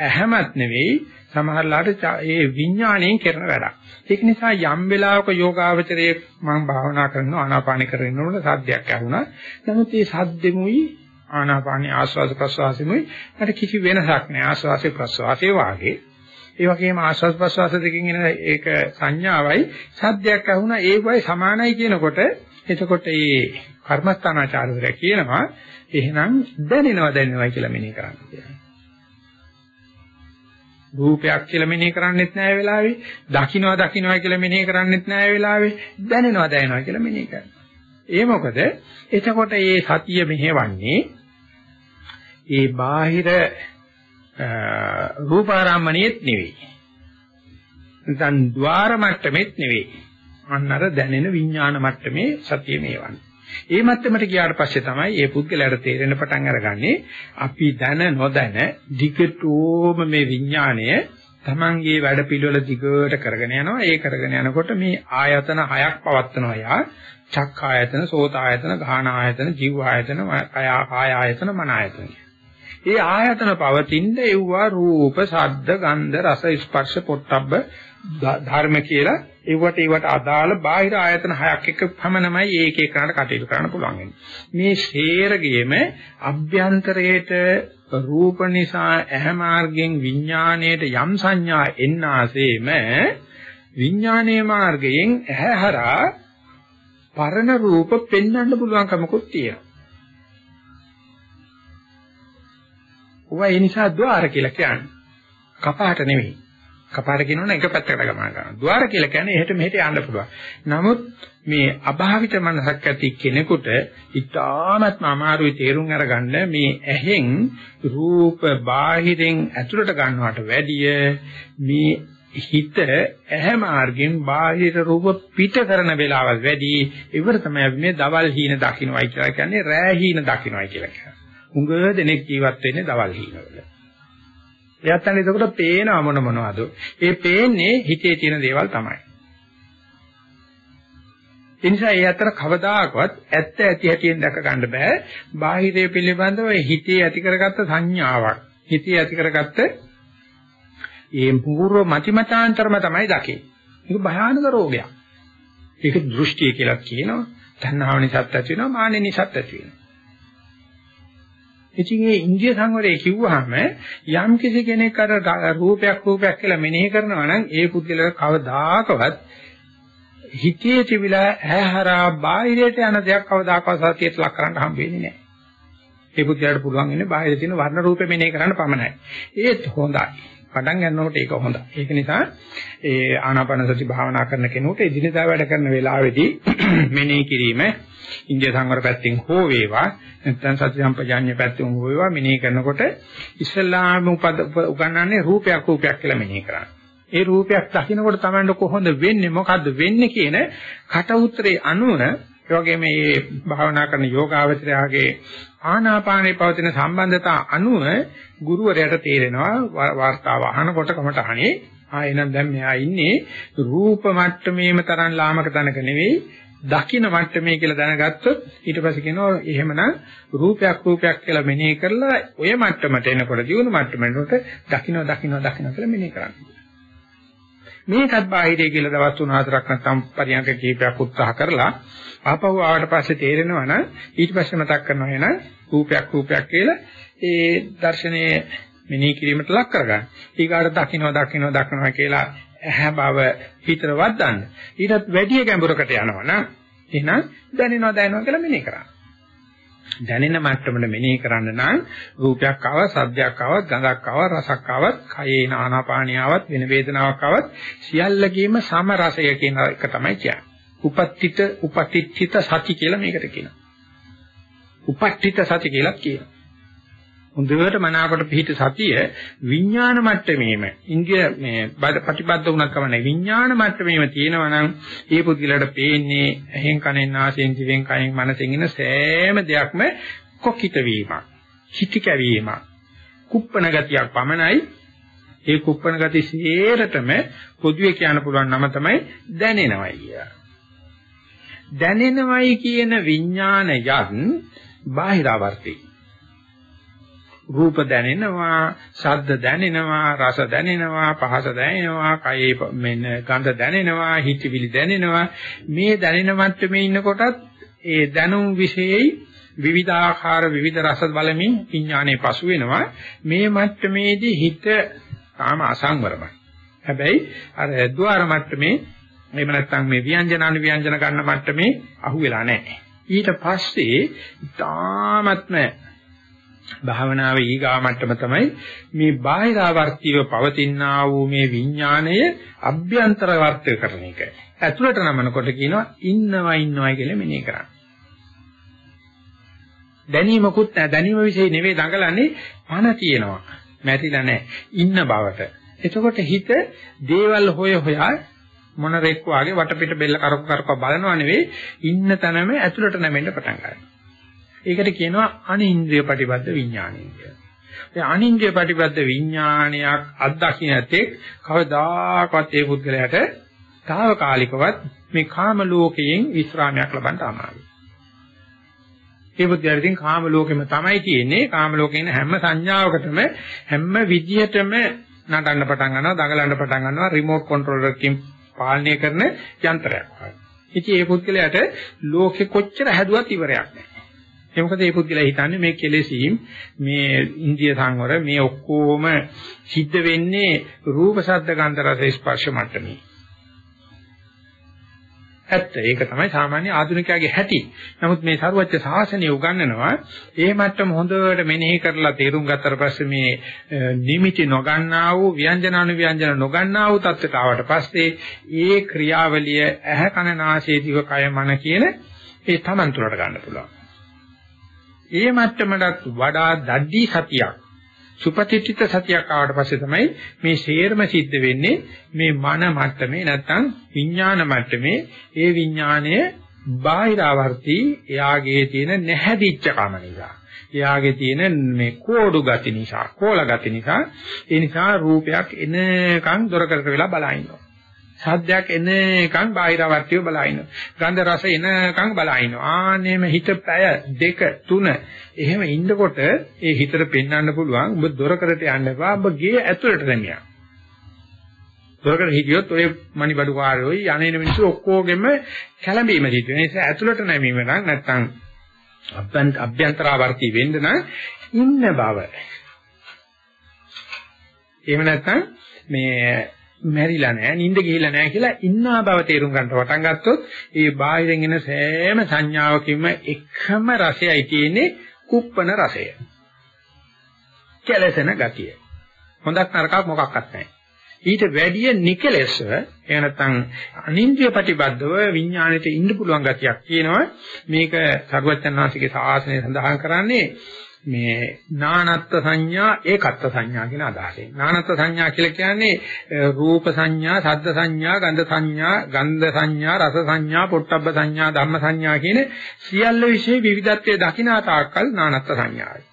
ඇහැමත් නෙවෙයි, සමහරලාට ඒ විඥාණයෙන් කරන වැඩක්. ඒක නිසා යම් වෙලාවක යෝගාවචරයේ මම භාවනා කරනවා ආනාපාන කරනකොට සද්දයක් ඇහුණා. නමුත් ඒ සද්දෙමුයි ආනාපානී ආස්වාද ප්‍රසවාසෙමුයි මට කිසි වෙනසක් නෑ. ආස්වාසේ ප්‍රසවාසයේ වාගේ. ඒ වගේම ආස්වාද ප්‍රසවාස දෙකකින් එන ඒක සංඥාවයි සද්දයක් ඇහුණා ඒකයි සමානයි කියනකොට එතකොට මේ කර්මස්ථානාචාරවල කියනවා එහෙනම් දැනෙනවා දැනෙනවා කියලා මෙනෙහි කරන්න කියලා. රූපයක් කියලා මෙනෙහි කරන්නෙත් නැහැ වෙලාවේ. දකින්නවා දකින්නවා කියලා මෙනෙහි කරන්නෙත් නැහැ වෙලාවේ. දැනෙනවා දැනෙනවා කියලා මෙනෙහි කරනවා. ඒ මොකද? එතකොට මේ සතිය මෙහෙවන්නේ ඒ බාහිර රූපාරම්මණයෙත් නෙවෙයි. නැත්නම් ద్వාර මට්ටමෙත් නෙවෙයි. අන්නර දැනෙන විඥාන මට්ටමේ සතිය මේවන්නේ. ඒ මට්ටමට ගියාට පස්සේ තමයි මේ පුද්ගලයාට තේරෙන පටන් අරගන්නේ අපි දැන නොදැන දිගටම මේ විඥාණය Tamanගේ වැඩ පිළිවෙල දිගට කරගෙන යනවා. ඒ කරගෙන යනකොට මේ ආයතන හයක් පවත්නවා යා. චක්ක ආයතන, සෝත ආයතන, ගාහන ආයතන, ජීව ආයතන, කාය ආයතන, මන ආයතන. ඒ ආයතන පවතින ඒවා රූප, ශබ්ද, ගන්ධ, රස, ස්පර්ශ, පොට්ටබ්බ ධර්ම කියලා ඒවට ඒවට අදාළ බාහිර ආයතන හයක් එක පමණමයි ඒක එකනට කටයුතු කරන්න පුළුවන් වෙන්නේ. මේ ශේරගයේම අභ්‍යන්තරයේට රූප නිසා ඇහැ මාර්ගයෙන් විඥාණයට යම් සංඥා එන්න ආසෙම විඥානයේ මාර්ගයෙන් ඇහැ හරහා පරණ රූප පෙන්වන්න පුළුවන්කමකුත් තියෙනවා. ඔවා ඒ නිසා ద్వාර කියලා කියන්නේ. කපාට නෙවෙයි. කපාට කියනවනේ එක පැත්තකට ගමන කරනවා. ద్వාර කියලා කියන්නේ එහෙට මෙහෙට යන්න පුළුවන්. නමුත් මේ අභාවිත මනසක් ඇති කෙනෙකුට ඉතාමත්ම අමාරුයි තේරුම් අරගන්න මේ ඇහෙන් රූප බාහිරින් ඇතුළට ගන්නවට වැඩිය මේ හිත ඇහැ මාර්ගෙන් බාහිර රූප පිට කරන වෙලාවල් වැඩි ඉවර තමයි මේ දවල් හීන දකින්නයි කියලා කියන්නේ රෑ හීන දකින්නයි කියලා කියන්නේ. උඟ දෙනෙක් ජීවත් වෙන්නේ දවල් හීනවල. එයාත් අන්න එතකොට පේනව මොන මොනවද? ඒ පේන්නේ හිතේ තියෙන දේවල් තමයි. ඒ නිසා ඒ අතර කවදාකවත් ඇත්ත ඇති හැටියෙන් දැක ගන්න බෑ. බාහිරය පිළිබඳව හිතේ ඇති කරගත්ත සංඥාවක්. හිතේ ඇති කරගත්ත ඒ පූර්ව මතිමතාන්තරම තමයි දකින්නේ. ඒක භයානක රෝගයක්. ඒක දෘෂ්ටිය කියලා කියනවා. තණ්හාව නිසාත් ඇති වෙනවා, මානෙ නිසාත් ඇති වෙනවා. ඉතින් මේ ඉන්දිය සංවරය කිව්වහම යම් කිසි කෙනෙක් අර රූපයක් රූපයක් කියලා මෙනෙහි කරනවා නම් ඒ පුද්ගලයා කවදාකවත් හිතේ තිබිලා ඇහැරා බාහිරයට යන දෙයක් කවදාකවත් සතියට ලක් කරන්න හම්බ වෙන්නේ නැහැ. ඒ පුද්ගලයාට පුළුවන් ඉන්නේ බාහිර තියෙන වර්ණ රූපෙ මෙනෙහි කරන්න පමණයි. ඒත් හොඳයි. පටන් ගන්නකොට ඒක හොඳයි. ඒක නිසා ඒ ආනාපාන සති භාවනා කරන කෙනෙකුට එදිනෙදා වැඩ කරන වෙලාවේදී <clears throat> මෙනෙහි කිරීම ඉන්දිය සංවර පැත්තෙන් හෝ වේවා නැත්නම් සති සම්පජාඤ්ඤ පැත්තෙන් හෝ වේවා මෙනෙහි කරනකොට ඉස්ලාම උගන්වන්නේ රූපයක් රූපයක් කියලා මෙනෙහි කරන්නේ. ඒ රූපයක් දකින්නකොට තමයි කොහොමද වෙන්නේ මොකද්ද වෙන්නේ කියන කට උත්‍රේ අනුව ඒ වගේම මේ භාවනා කරන යෝගාවචරයාගේ ආනාපානේ පවතින සම්බන්ධතා අනුව ගුරුවරයාට තේරෙනවා වාර්තාව අහනකොට කමටහනේ ආ එහෙනම් දැන් මෙයා ඉන්නේ රූප මට්ටමේම තරම් ලාමක තැනක නෙවෙයි දකින්න මට්ටමේ කියලා දැනගත්තොත් ඊට පස්සේ කියනවා එහෙමනම් රූපයක් රූපයක් කියලා මෙනෙහි කරලා ඔය මට්ටමට එනකොට දිනු මට්ටමකට දකින්න දකින්න දකින්න කියලා මෙනෙහි කරන්නේ. මේකත් බාහිරය කියලා දවස් 3-4ක් නැත්නම් පරියන්ක කීපයක් උත්සාහ කරලා ආපහු ආවට පස්සේ තේරෙනවා නම් ඊට පස්සේ මතක් කරනවා එහෙනම් රූපයක් රූපයක් කියලා ඒ දර්ශනයේ මෙනෙහි කිරීමට ලක් කරගන්න. ඊගාට දකින්න දකින්න දකින්න කියලා ඇහැ බව හිතර වද්දන්න. ඊටත් වැඩි ගැඹුරකට යනවා නම් එහෙනම් දැනෙනවා දැනෙනවා කියලා මෙනෙහි කරන්න. දැනෙන මට්ටමට මෙනෙහි කරන්න නම් රූපයක් ආව, සද්දයක් ආව, ගඳක් ආව, රසක් ආවත්, කයේ නානාපානියාවත්, වෙන වේදනාවක් ආවත් සියල්ලකීම සම රසය කියන එක තමයි කියන්නේ. උපත්තිත උපතිත්ථිත සති කියලා මේකට කියනවා. උපට්ඨිත සති කියලා කියනවා. හොඳට මනාවට පිහිට සතිය විඥාන මට්ටමේම. ඉන්දිය මේ ප්‍රතිපද වුණත් කමන්නේ විඥාන මට්ටමේම තියෙනවා නම් ඒ පුදුලට පේන්නේ එහෙන් කනෙන් නාසයෙන් දිවෙන් කයෙන් මනසෙන් ඉන්න සෑම දෙයක්ම කොකිත වීමක් හිටි කැවීමක්. කුප්පන ගතියක් පමණයි. ඒ කුප්පන ගති සියරටම පොදුවේ කියන්න පුළුවන් නම තමයි දැනෙනවයි කියලා. දැනෙනවයි කියන විඥානයත් බාහිරවර්ති. රූප දැනෙනවා, ශබ්ද දැනෙනවා, රස දැනෙනවා, පහස දැනෙනවා, කයේ මෙන්න ගඳ දැනෙනවා, හිතවිලි දැනෙනවා. මේ දැනෙන මට්ටමේ ඉන්නකොටත් ඒ දැනුම් විශේෂයි විවිධාකාර විවිධ රස බලමින් විඥානයේ පසු වෙනවා. මේ මට්ටමේදී හිත තාම අසංවරමයි. හැබැයි අර ద్వාර මට්ටමේ එහෙම නැත්නම් මේ ව්‍යංජන අනුව්‍යංජන ගන්න මට්ටමේ අහුවෙලා නැහැ. ඊට පස්සේ තාමත්ම භාවනාවේ ඊගා මට්ටම තමයි මේ බාහිරාවර්තිව පවතිනා වූ මේ විඥාණය අභ්‍යන්තර වර්තක කරන එක. ඇතුළට නමනකොට කියනවා ඉන්නවා ඉන්නවා කියලා මෙනෙහි කරන්න. දැනීමකුත් දැනීම વિશે නෙවෙයි දඟලන්නේ පණ තියෙනවා. මැරිලා නැහැ. ඉන්න බවට. එතකොට හිත දේවල් හොය හොයා මොනරෙක් වාගේ වටපිට බෙල්ල කරක කරක බලනවා නෙවෙයි ඉන්න තැනම ඇතුළට නැමෙන්න පටන් ගන්නවා. ඒකට කියනවා අනින්ද්‍රිය ප්‍රතිබද්ධ විඥානය කියලා. ඒ අනින්ද්‍රිය ප්‍රතිබද්ධ විඥානයක් අත්දකින්න ඇතේ කවදාකවත් ඒ පුද්ගලයාට తాවකාලිකවත් මේ කාම ලෝකයෙන් විස්රාමයක් ලබන්න අමාරුයි. ඒ පුද්ගලයාට කාම ලෝකෙම තමයි තියෙන්නේ. කාම ලෝකේ ඉන්න හැම සංඥාවකටම හැම විදියටම නටන්න පටන් ගන්නවා, දඟලන්න පටන් ගන්නවා රිමෝට් කන්ට්‍රෝලර් එකකින් පාලනය කරන යන්ත්‍රයක් වගේ. ඉතින් ඒ පුද්ගලයාට ලෝකෙ කොච්චර හැදුවත් ඉවරයක් නැහැ. ඒ මොකද මේ පුද්ගලයා හිතන්නේ මේ කෙලෙසීම් මේ ඉන්දිය සංවර මේ ඔක්කොම සිද්ධ වෙන්නේ රූප ශබ්ද ගන්ධ රස ස්පර්ශ මට්ටමේ. ඇත්ත ඒක තමයි සාමාන්‍ය ආධුනිකයාගේ හැටි. නමුත් මේ සරුවච්ච සාසනය උගන්වනවා ඒ මට්ටම හොඳට මෙනෙහි කරලා තේරුම් ගත්තට පස්සේ මේ නිමිති නොගන්නා වූ ව්‍යංජනානු ව්‍යංජන නොගන්නා වූ තත්ත්වයට ආවට පස්සේ ඒ ක්‍රියාවලිය ඇහ කන නාසය දිව කය මන කියන ඒ තමන් තුළට ගන්න පුළුවන්. ඒ මට්ටමකට වඩා දඩි සතියක් සුපතිත්‍ිත සතියක් ආවට පස්සේ තමයි මේ ශේර්ම සිද්ධ වෙන්නේ මේ මන මට්ටමේ නැත්තම් විඥාන මට්ටමේ. ඒ විඥානය බාහිරාවර්ති එයාගේ තියෙන නැහැදිච්ච කම නිසා. එයාගේ තියෙන මේ කෝඩු ගති නිසා කෝල ගති නිසා. ඒ නිසා රූපයක් එනකන් දොර කරට වෙලා බලනවා. සද්දයක් එනකන් බාහිරවර්තිය බලයින. ගන්ධ රස එනකන් බලයින. ආන්නේම හිත පැය දෙක තුන එහෙම ඉන්නකොට ඒ හිතට පෙන්වන්න පුළුවන් ඔබ දොරකරට යන්න එපා ඔබ ගේ ඇතුළට දෙමියා. දොරකර හිටියොත් ඔය මණිබඩු කාර්යෝයි යන්නේන මිනිස්සු ඔක්කොගෙම කැළඹීම සිද්ධ වෙන නිසා ඇතුළට නැමීම නම් නැත්තම් අභ්‍යන්තරාවර්ති වෙන්න නම් ඉන්න බව. එහෙම නැත්තම් මේ මැරිලා නැහැ, නිින්ද ගිහිලා නැහැ කියලා ඉන්නා බව තේරුම් ගන්නට පටන් ගත්තොත් ඒ බාහිරින් එන සෑම සංඥාවකින්ම එකම රසයයි තියෙන්නේ කුප්පන රසය. කෙලසන ගතිය. හොඳක් නරකක් මොකක්වත් නැහැ. ඊට වැඩිය නිකලෙස්ව එහෙම නැත්නම් අනින්ද්‍රිය ප්‍රතිබද්ධව විඥාණයට ඉන්න පුළුවන් ගතියක් කියනවා මේක සර්වඥාන්සේගේ ශාසනය සඳහන් කරන්නේ මේ නානත්ත් සංඥා ඒකත්ත් සංඥා කියන අදහසෙන්. නානත්ත් සංඥා කියලා කියන්නේ රූප සංඥා, ශබ්ද සංඥා, ගන්ධ සංඥා, ගන්ධ සංඥා, රස සංඥා, පොට්ටබ්බ සංඥා, ධම්ම සංඥා කියන සියල්ල વિશે විවිධත්වයේ දකිනා තාක්කල් නානත්ත් සංඥායි.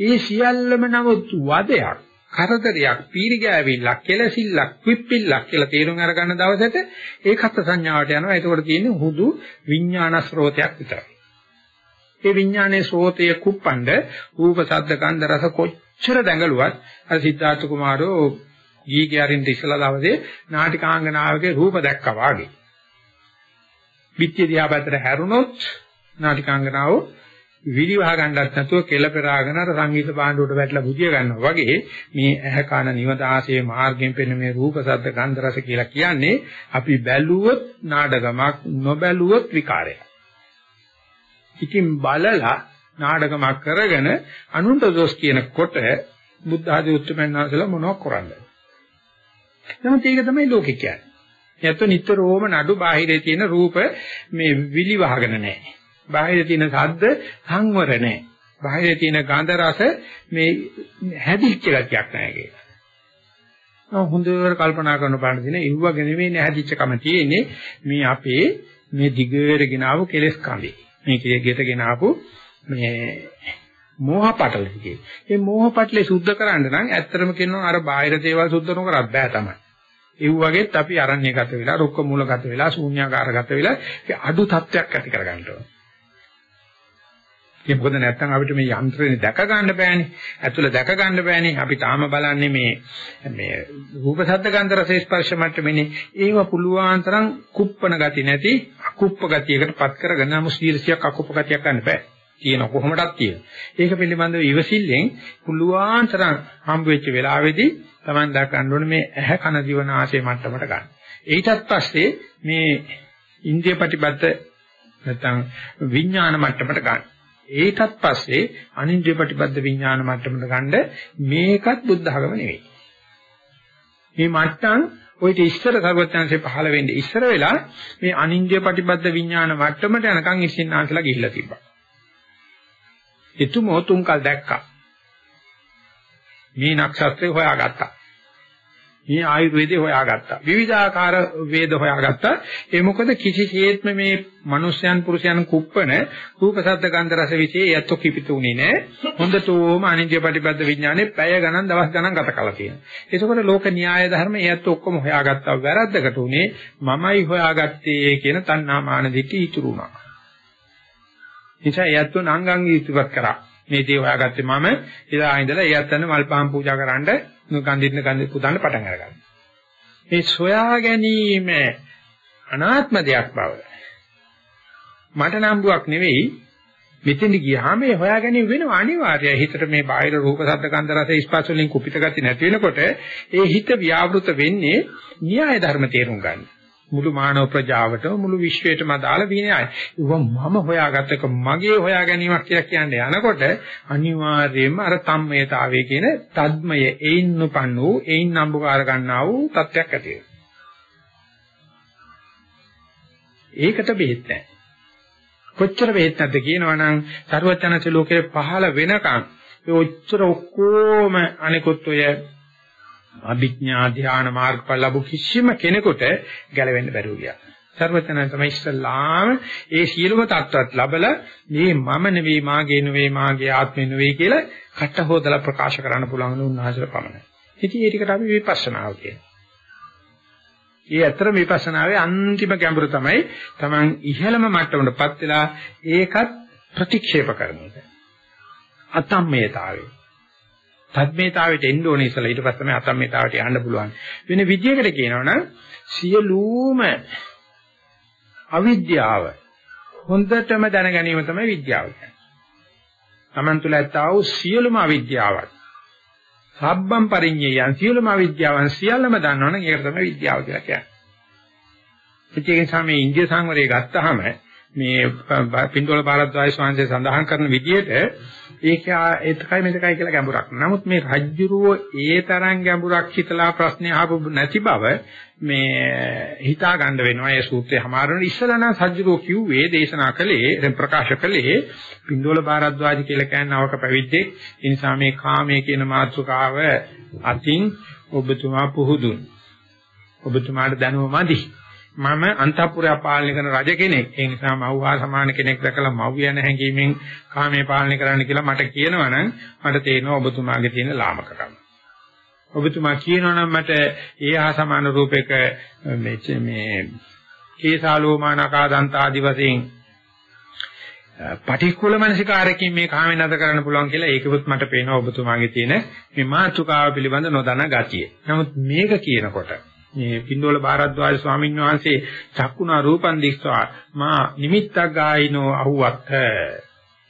ඒ සියල්ලම නමුත් වදයක්, කරදරයක්, පීරිගෑවිල්ලක්, කෙලසිල්ලක්, ක්විප්පිල්ලක් කියලා තේරුම් අරගන්න දවසට ඒකත්ත් සංඥාවට යනවා. එතකොට තියෙන්නේ හුදු විඥාන ස්රෝතයක් විතරයි. ඒ විඥානයේ ස්රෝතය කුප්පණ්ඩ රූප ශබ්ද ගන්ධ රස කොච්චර දැඟලුවත් අර සිද්ධාර්ථ කුමාරෝ ගීගේ අරින්ද ඉස්සලා දවසේ නාටිකාංගනාවකේ රූප දැක්කා වාගේ. පිටිය දිහා පැත්තට හැරුණොත් නාටිකාංගනාව විලිවහ ගන්නත් නැතුව කෙල පෙරාගෙන අර සංගීත භාණ්ඩුවට වැටලා බුදිය ගන්නවා වගේ මේ ඇහ කන නිවදාසේ මාර්ගයෙන් පෙනෙන මේ රූප ශබ්ද ගන්ධ රස කියලා කියන්නේ අපි බැලුවොත් නාඩගමක් නොබැලුවොත් විකාරයක්. ඉතින් බලලා නාඩගමක් කරගෙන අනුන්ට දොස් කියනකොට බුද්ධ ආදී උත්තරමයන් වහන්සේලා මොනවක් කරන්නේ? නමුත් ඒක තමයි ලෝකේ කියන්නේ. ඒත් නිතරම නඩු බාහිරේ තියෙන රූප මේ විලි වහගෙන නැහැ. බාහිරේ තියෙන ශබ්ද සංවර නැහැ. බාහිරේ තියෙන ගන්ධ රස මේ හැදිච්ච ගතියක් නැහැ කියලා. හොඳට කල්පනා කරන පාඩ දින ඉව්වගෙන නෙමෙයි හැදිච්ච කම තියෙන්නේ මේ අපේ මේ දිගට ගෙනාවු කෙලස් කඳේ. මේ ගෙටගෙන ආපු මේ මෝහ පටල ටිකේ. මේ මෝහ පටලේ සුද්ධ කරන්න නම් ඇත්තටම කියනවා අර බාහිර දේවල් සුද්ධ නොකරත් බෑ තමයි. ඒ වගේත් අපි අරණ්‍යගත වෙලා, රුක්ක මූලගත වෙලා, ශූන්‍යාකාරගත වෙලා අඩු තත්වයක් ඇති කරගන්න ඕනේ. ඒක මොකද නැත්තම් අපිට මේ යන්ත්‍රේ දැක ගන්න බෑනේ. ඇතුළ දැක ගන්න බෑනේ. අපි තාම බලන්නේ මේ මේ රූප ශබ්ද ගන්ධ රස ස්පර්ශ මට්ටමේනේ. ඒව පුළුවන් තරම් කුප්පන ගති නැති අකුප්ප ගතියකට පත් කරගෙන නම් සීලසියක් අකුප්ප ගතියක් ගන්න බෑ. තියෙන කොහොමදක් තියෙන. ඒක පිළිබඳව ඉවසිල්ලෙන් පුළුවන් තරම් හම්බ වෙච්ච වෙලාවේදී Taman දා ගන්න ඕනේ මේ ඇහැ කන දිව නාසය මට්ටමට ගන්න. ඊටත් පස්සේ මේ ඉන්ද්‍රිය ප්‍රතිබද්ධ නැත්නම් විඥාන මට්ටමට ගන්න. ඒකත් පස්සේ අනින්ද්‍රිය ප්‍රතිපද විඥාන මට්ටමට ගන්න මේකත් බුද්ධ ධර්ම නෙවෙයි. මේ මට්ටම් ඔයිට ඉස්සර සර්වඥාන්සේ පහළ වෙන්නේ ඉස්සර වෙලා මේ අනින්ද්‍රිය ප්‍රතිපද විඥාන මට්ටමට යනකම් ඉස්සින්නාන්සලා ගිහිල්ලා තිබ්බා. එතුමෝ තුන්කල් දැක්කා. මේ නක්ෂත්‍රය හොයාගත්තා. මේ ආයුර්වේදේ හොයාගත්තා. විවිධාකාර වේද හොයාගත්තා. ඒ මොකද කිසිසේත්ම මේ මිනිස්යන් පුරුෂයන් කුප්පන රූප ශබ්ද ගන්ධ රස විශේෂ යැත්තු කිපිතුනේ නෑ. හොඳටම අනිත්‍ය ප්‍රතිපද විඥානේ පැය ගණන් දවස් ගණන් ගත කළා තියෙනවා. ඒකෝට ලෝක න්‍යාය ධර්ම යැත්තු ඔක්කොම හොයාගත්තා. වැරද්දකට උනේ මමයි හොයාගත්තේ කියන තණ්හා මාන දිටි ඉතුරු වුණා. නිසා යැත්තු නංගන් ඉතිවත් කරා. මේ දේ හොයාගත්තේ මම එදා ඉඳලා ඒ අතන මල් පහන් පූජා කරන්න කන්දින්න කන්දි පුතන්න පටන් අරගන්නවා. මේ සොයා ගැනීම අනාත්ම දෙයක් බව. මට නම්බුවක් නෙවෙයි මෙතෙන්දි ගියාම මේ හොයා ගැනීම වෙනවා අනිවාර්යයි. හිතට මේ බාහිර රූප ශබ්ද ගන්ධ රස ස්පර්ශ වලින් කුපිත ගති නැති වෙනකොට ඒ හිත ව්‍යාවෘත වෙන්නේ න්‍යාය ධර්ම තේරුම් ගන්න. මුළු මානව ප්‍රජාවටම මුළු විශ්වයටම අදාළ විනයයි. ඒක මම හොයාගත්තක මගේ හොයා ගැනීමක් කියලා කියන්නේ යනකොට අනිවාර්යයෙන්ම අර තම්මයතාවයේ කියන තද්මය ඒින් නුපන්න වූ ඒින් නම්බුකාර ගන්නා වූ තත්වයක් ඇති ඒකට බෙහෙත් නැහැ. කොච්චර බෙහෙත් නැද්ද කියනවනම් සරුවචනසේ ලෝකේ පහළ වෙනකන් ඒ ඔච්චර ඔක්කොම අනිකුත් ඔය අභිඥා ධ්‍යාන මාර්ගඵල ලැබු කිසිම කෙනෙකුට ගැලවෙන්න බැරුව ගියා. සර්වචනන් තමයි ඉස්සල්ලාම ඒ සියලුම தත්වත් ලැබලා මේ මම නෙවෙයි මාගේ නෙවෙයි මාගේ ආත්මෙ නෙවෙයි කියලා කට හොදලා ප්‍රකාශ කරන්න පුළුවන් උන්වහන්සේට පමණයි. ඉතින් ඒ ටිකට අපි විපස්සනාව කියනවා. ඒ අතර විපස්සනාවේ අන්තිම ගැඹුර තමයි Taman ඉහළම මට්ටමටපත් වෙලා ඒකත් ප්‍රතික්ෂේප කරන එක. අතම්මේතාවේ තද්මේතාවයට එන්න ඕනේ ඉස්සලා ඊට පස්සේ තමයි අතම්මේතාවට යන්න පුළුවන්. වෙන විදියකට කියනවනම් සියලුම අවිද්‍යාව හොඳටම දැන ගැනීම තමයි විද්‍යාව කියන්නේ. Taman තුල ඇත්තා වූ සියලුම අවිද්‍යාවත් සබ්බම් පරිඤ්ඤයයන් සියලුම අවිද්‍යාවන් සියල්ලම දන්නවනම් ඒක තමයි විද්‍යාව කියලා කියන්නේ. ඒ නිසා මේ ඉන්දිය සංවරය ගත්තාම මේ පින්තෝල භාරද්වාජ ස්වාමීන් සඳහන් කරන විදිහට ඒක ඒකයි මෙතකයි කියලා ගැඹුරක්. නමුත් මේ රජ්ජුරුව ඒ තරම් ගැඹුරක් හිතලා ප්‍රශ්නේ අහපු නැති බව මේ හිතා ගන්න වෙනවා. ඒ සූත්‍රය හමාරන ඉස්සලා නම් රජ්ජුරුව කිව්වේ දේශනා කළේ ප්‍රකාශ කළේ පින්දෝල භාරද්වාජ කියලා කියන්නේ අවක පැවිද්දෙක්. ඒ නිසා මේ කාමයේ කියන මාතෘකාව අතින් ඔබතුමා පුහුදුන්. ඔබතුමාට දැනුම මදි. මම අන්තපුරය පාලනය කරන රජ කෙනෙක්. ඒ නිසා මව්වා සමාන කෙනෙක් දැකලා මව් යන හැඟීමෙන් කාමයේ පාලනය කරන්න කියලා මට කියනවනම් මට තේරෙනවා ඔබතුමාගේ තියෙන ලාමකකම. ඔබතුමා කියනවනම් මට ඒ හා සමාන රූපයක මේ මේ කේසාලෝමානකා දන්ත ආදි වශයෙන් පටික්කුල මනසිකාරකින් මේ කාමෙන් නැත කරන්න පුළුවන් කියලා ඒකවත් මට පේනවා ඔබතුමාගේ තියෙන මේ මාතෘකාව පිළිබඳ නොදන්න ගතිය. නමුත් මේක කියනකොට මේ පින්ඩෝල භාරද්වාජ ස්වාමීන් වහන්සේ චක්කුණා රූපන් දිස්වා. මා නිමිත්තක් ගායිනෝ අහුවත්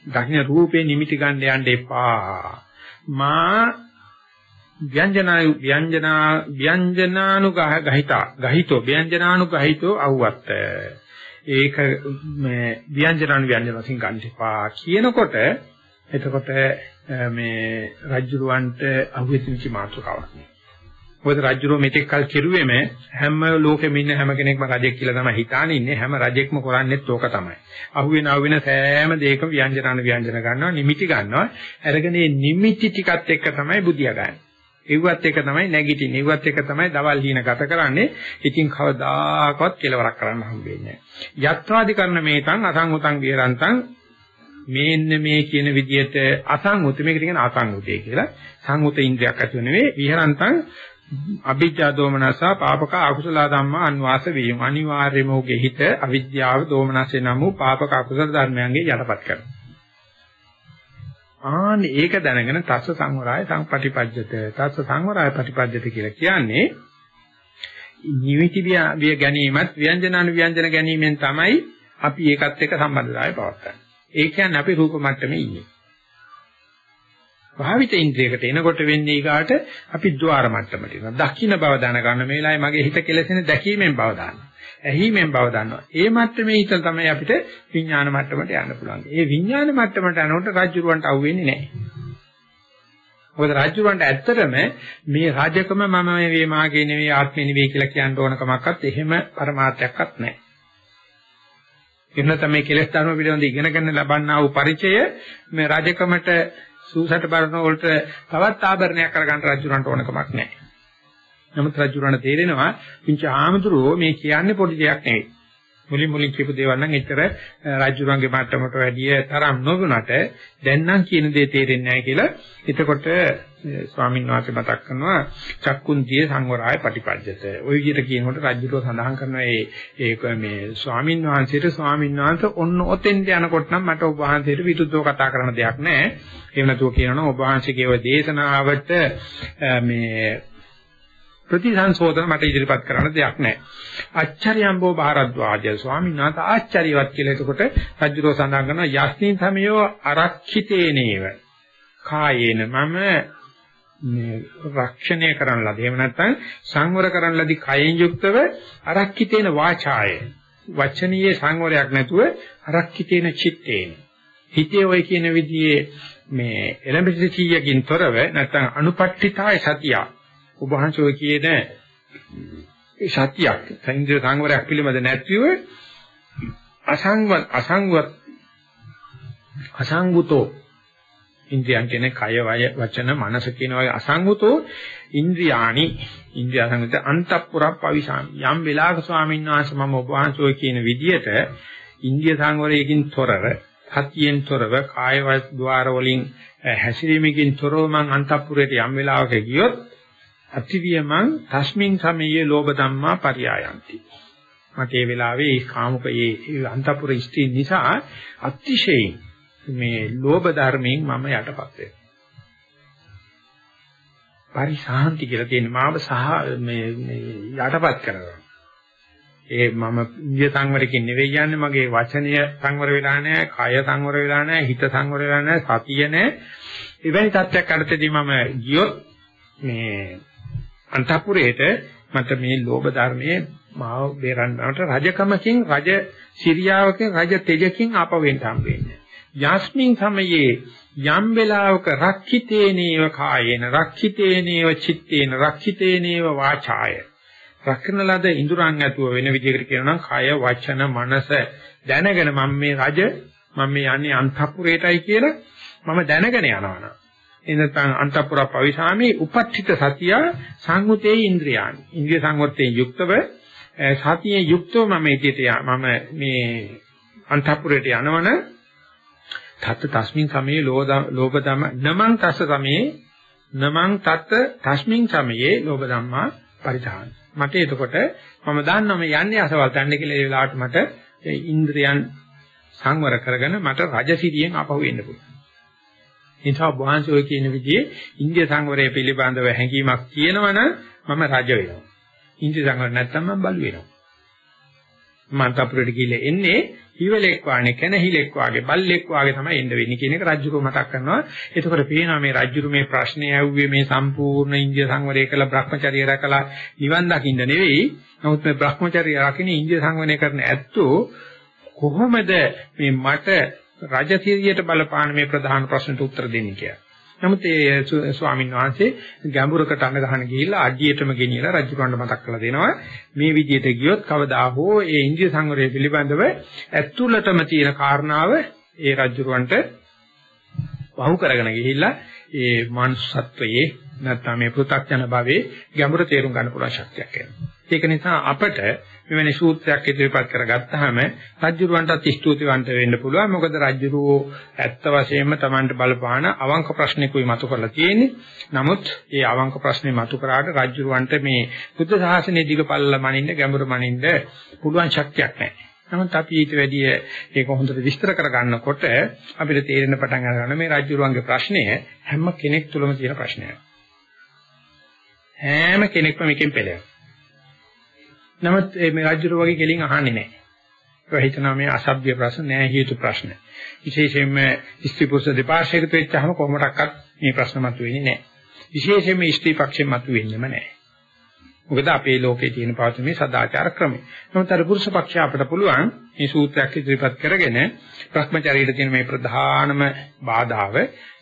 දකින්න රූපේ නිමිති ගන්න යන්න එපා. මා ව්‍යංජනා ව්‍යංජනා ව්‍යංජනානුගහ ගහිතා ගහිතෝ ව්‍යංජනානුගහිතෝ අහුවත් ඒක මේ ව්‍යංජනානු ව්‍යංජන වශයෙන් ගන්න එපා. කියනකොට එතකොට මේ රජුරවන්ට අහුවෙච්ච මාතෘකාවක් නේ. මොකද රජුරෝ මෙතෙක් කල් කෙරුවේම හැම ලෝකෙම ඉන්න හැම කෙනෙක්ම රජෙක් කියලා තමයි හිතානේ ඉන්නේ හැම රජෙක්ම කරන්නේත් ඕක තමයි. අහුවෙන අහුවෙන සෑම දෙයකම ව්‍යංජනන ව්‍යංජන ගන්නවා නිමිති ගන්නවා. අරගෙන මේ නිමිති ටිකත් එක්ක තමයි බුදියා ගන්න. ඒවත් එක තමයි නැගිටින්නේ. ඒවත් එක තමයි දවල් හීන ගත කරන්නේ. ඉතින් කවදාකවත් කෙලවරක් කරන්න හම්බෙන්නේ නැහැ. යත්වාදි කරන මේතන් අසංගතං විරන්තං මේන්න මේ කියන විදිහට අසංගත මේකට කියන අසංගතය කියලා. සංගත ඉන්ද්‍රියක් ඇතුව නෙවෙයි විහරන්තං අභිජ්ජා දෝමනසා පාපක අකුසල ධම්මා අන්වාස වීම අනිවාර්යම ඔහුගේ හිත අවිද්‍යාව දෝමනසේ නම් වූ පාපක අකුසල ධර්මයන්ගේ යටපත් කරනවා. ආන්නේ ඒක දැනගෙන තස්ස සංවරය සංපටිපජ්ජත තස්ස සංවරය ප්‍රතිපජ්ජත කියලා කියන්නේ නිවිති විය ගැනීමත් ව්‍යංජනානු ව්‍යංජන ගැනීමෙන් තමයි අපි ඒකත් එක්ක සම්බන්ධතාවය පවත්න්නේ. ඒ කියන්නේ අපි රූප මට්ටමේ ඉන්නේ. භාවිත ඉන්ද්‍රියකට එනකොට වෙන්නේ ඊගාට අපි ద్వාර මට්ටමට එනවා. දකින්න බව දැනගන්න මේ වෙලාවේ මගේ හිත කෙලසෙන දැකීමෙන් බව දානවා. ඇහිීමෙන් බව දන්නවා. ඒ මට්ටමේ හිත තමයි අපිට විඥාන මට්ටමට යන්න පුළුවන්. ඒ විඥාන මට්ටමට යනකොට රාජ්‍යරුවන්ට අහු වෙන්නේ නැහැ. මොකද රාජ්‍යරුවන්ට ඇත්තටම මේ රාජකම මම මේ මාගේ නෙවෙයි ආත්මේ නෙවෙයි කියලා කියන්න ඕන කමක්වත් එහෙම પરමාර්ථයක්වත් නැහැ. එන්න තමයි කෙලස් ධර්ම පිළිබඳ ඉගෙන ගන්න ලබන්නා වූ පරිචය මේ රාජකමට සූසට බරන වලට තවත් ආභරණයක් කරගන්න රාජ්‍යරුවන්ට ඕන කමක් නැහැ. නමුත් රජුරණ තේරෙනවා පිංච ආමතුරෝ මේ කියන්නේ පොඩි දෙයක් නෙවෙයි. මුලින් මුලින් කියපු දේවල් නම් එච්චර රජුරන්ගේ මට්ටමට වැඩිය තරම් නොවුනට දැන් නම් කියන දේ තේරෙන්නේ නැහැ කියලා. එතකොට ස්වාමීන් වහන්සේ මතක් කරනවා චක්කුන්තිය සංවරාය පටිපජ්ජත. ওই විදිහට කියනකොට රජුරෝ සඳහන් කරනවා ඒ ඒක මේ ස්වාමීන් වහන්සේට ස්වාමීන් වහන්සේ ඔන්න ඔතෙන්ට යනකොට නම් මට ඔබ වහන්සේට විරුද්ධව කතා කරන්න දෙයක් නැහැ. එහෙම නැතුව කියනවා ඔබ වහන්සේගේ දේශනාවට මේ ප්‍රතිසංශෝධන මට ඉදිරිපත් කරන්න දෙයක් නැහැ. අච්චරියම්බෝ භාරද්වාජ ස්වාමීන් වහන්සේ ආශ්චර්යවත් කියලා එතකොට රජුරෝ සඳහන් කරනවා යස්මින් සමයෝ අරක්ෂිතේනේව කායේන? මම මේ රක්ෂණය කරන ලද. එහෙම නැත්නම් සංවර කරන ලදී කයෙන් යුක්තව අරක්කිතේන වාචාය. වචනීය සංවරයක් නැතුව අරක්කිතේන චිත්තේන. හිතේ ඔය කියන විදිහේ මේ එලෙම්බිසිකියකින් තොරව නැත්නම් අනුපට්ඨිතාය සතිය ඔබ වහන්සේ කියන සත්‍යයක්. සංජය සංවරයක් පිළිබඳ නැතිව අසංවත් අසංවත් අසංගුතෝ. ඉන්ද්‍රියන් කියන්නේ කය වය වචන මනස කියන වගේ අසංගුතෝ ඉන්ද්‍රියානි. ඉන්ද්‍රිය සංගත අන්තප්පුරප් පවිසාමි. යම් වෙලාවක ස්වාමීන් වහන්සේ මම ඔබ වහන්සේ කියන විදියට ඉන්ද්‍රිය සංවරයකින් තොරව සතියෙන් තොරව කාය ද්වාර වලින් හැසිරීමකින් තොරව මං අන්තප්පුරයට යම් වෙලාවක ගියොත් අතිවියමං තස්මින් සමයේ ලෝභ ධම්මා පරියායන්ති. මට ඒ වෙලාවේ ඒ කාමුක ඒ අන්තපුර ස්ත්‍රී නිසා අතිශයින් මේ ලෝභ ධර්මයෙන් මම යටපත් වෙනවා. පරිසාන්ති කියලා තියෙන මාව සහ මේ යටපත් කරනවා. ඒ මම ඉන්දිය සංවරකින් නෙවෙයි යන්නේ මගේ වචනය සංවර වෙලා නැහැ, කය සංවර වෙලා නැහැ, හිත සංවර වෙලා නැහැ, සතිය නැහැ. එවැනි තත්ත්වයක් අරතදී මම ගියොත් මේ අන්තපුරේට මට මේ ලෝභ ධර්මයේ මාව බේරන්නට රජකමකින් රජ සිරියාවකින් රජ තෙජකින් ආපවෙන්න හම්බෙන්නේ. යස්මින් සමයේ යම් වෙලාවක රක්ඛිතේනේව කායේන රක්ඛිතේනේව චිත්තේන රක්ඛිතේනේව වාචාය රක්කන ලද ඉඳුරන් ඇතුව වෙන විදිහකට කියනවා නම් කය වචන මනස දැනගෙන මම මේ රජ මම මේ යන්නේ අන්තපුරේටයි කියලා මම දැනගෙන යනවා එනතන් අන්තපුර පවිසාමි උපට්ඨිත සතිය සංගුතේ ඉන්ද්‍රියානි. ඉන්ද්‍රිය සංවත්තේ යුක්තව සතියේ යුක්තව මම ඉදිරියට මම මේ අන්තපුරයට යනවන තත් තස්මින් සමයේ ලෝභ ධම නමං තස්ස සමයේ නමං තත් තස්මින් සමයේ ලෝභ ධම්මා පරිධාන. මට එතකොට මම දන්නවා මේ යන්නේ අසවල් තන්නේ කියලා ඒ වෙලාවට මට ඉන්ද්‍රියන් සංවර කරගෙන මට රජසිරියෙන් අපහු වෙන්න පුළුවන්. නිසා වහන්සේ ඔය කියන විදිහේ ඉන්දිය සංවරය පිළිබඳව හැඟීමක් තියෙනවනම් මම රජ වෙනවා. ඉන්දිය සංවර නැත්තම් මම බලු වෙනවා. මන්තපුරට ගිහලා එන්නේ හිවලෙක් වාගේ කෙනහිලෙක් වාගේ බල්ලෙක් වාගේ තමයි එන්න වෙන්නේ කියන එක රජුරෝ මතක් කරනවා. එතකොට පේනවා මේ රජුරු මේ ප්‍රශ්නේ ඇහුවේ මේ සම්පූර්ණ ඉන්දිය සංවරය කළ Brahmacharya රැකලා නිවන් දකින්න නෙවෙයි. නමුත් මේ Brahmacharya රකින්න ඉන්දිය සංවරය කරන ඇත්තෝ කොහොමද මේ මට රජසිරියට බලපාන මේ ප්‍රධාන ප්‍රශ්නට උත්තර දෙන්නේ කියලා. නමුත් ඒ ස්වාමීන් වහන්සේ ගැඹුරකට අඳ ගහන ගිහිල්ලා අඩියටම ගෙනියලා රජුකන්ට මතක් කරලා දෙනවා මේ විදිහට ගියොත් කවදා හෝ ඒ ඉන්දිය සංවරය පිළිබඳව ඇතුළතම තියෙන කාරණාව ඒ රජුකන්ට වහු කරගෙන ගිහිල්ලා ඒ මානුෂත්වයේ නැත්නම් මේ පෘථග්ජන භවයේ ගැඹුර තේරුම් ගන්න පුළුවන් ශක්තියක් එනවා. ඒක නිසා අපට මෙවැනි සූත්‍රයක් ඉදිරිපත් කරගත්තාම රජ්ජුරුවන්ටත් ස්තුතිවන්ත වෙන්න පුළුවන්. මොකද රජ්ජුරුවෝ ඇත්ත වශයෙන්ම Tamanට බලපාන අවංක ප්‍රශ්නිකුයි මතු කරලා තියෙන්නේ. නමුත් ඒ අවංක ප්‍රශ්නේ මතු කරාට රජ්ජුරුවන්ට මේ බුද්ධ ශාසනයේ දිගපල්ල මනින්න ගැඹුරු මනින්න පුළුවන් ශක්තියක් නැහැ. නමුත් අපි ඊට වැඩිය ඒක හොඳට විස්තර කරගන්නකොට අපිට තේරෙන පටන් ගන්න මේ රජ්ජුරුවන්ගේ ප්‍රශ්නය හැම කෙනෙක් තුළම තියෙන ප්‍රශ්නයක්. හැම කෙනෙක්ම මේකෙන් පෙළෙනවා. නමුත් මේ රාජ්‍යරු වගේ කෙලින් අහන්නේ නැහැ. ඒක හිතනවා මේ අසභ්‍ය ප්‍රශ්න නෑ හේතු ප්‍රශ්න. විශේෂයෙන්ම ස්ත්‍රී පුරුෂ දෙපාර්ශ්වයකට වෙච්චාම කොහොමඩක්වත් මේ ප්‍රශ්න මතුවෙන්නේ නැහැ. විශේෂයෙන්ම ස්ත්‍රී පක්ෂයෙන් මතුවෙන්නේම නැහැ. මොකද අපේ ලෝකේ තියෙන පවතින මේ සදාචාර ක්‍රමය. නමුත් අර පුරුෂ පක්ෂය අපිට පුළුවන් මේ සූත්‍රයක් ඉදිරිපත් කරගෙන භ්‍රමචාරීට තියෙන මේ ප්‍රධානම බාධාව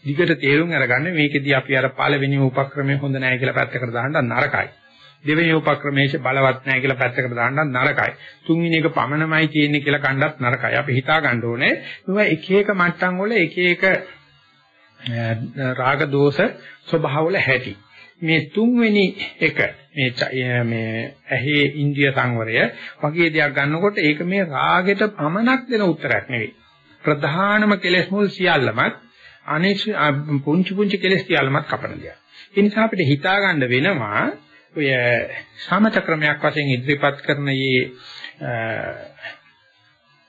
දිගට තේරුම් අරගන්න මේකෙදී අපි අර පළවෙනි උපක්‍රමය හොඳ නැහැ කියලා පැත්තකට දාන්න නරකයි. දෙවෙනි උපක්‍රමයේ බලවත් නැහැ කියලා පැත්තකට දාන්න නරකයි. තුන්වෙනි එක පමණමයි තියෙන්නේ කියලා කණ්ඩත් නරකයි. අපි හිතා ගන්න ඕනේ මේවා එක එක මට්ටම් වල එක එක රාග දෝෂ ස්වභාව වල හැටි. මේ තුන්වෙනි එක මේ මේ ඇහි ඉන්ද්‍රිය සංවරය වගේ දෙයක් ගන්නකොට ඒක මේ රාගෙට පමණක් දෙන උත්තරයක් නෙවෙයි. ප්‍රධානම කෙලෙස් මුල් සියල්ලමත් අනිත් පුංචි පුංචි කෙලෙස් සියල්ලමත් කපන දෙයක්. ඒ නිසා අපිට හිතා ගන්න වෙනවා ඔය සමත ක්‍රමයක් වශයෙන් ඉදිරිපත් කරන මේ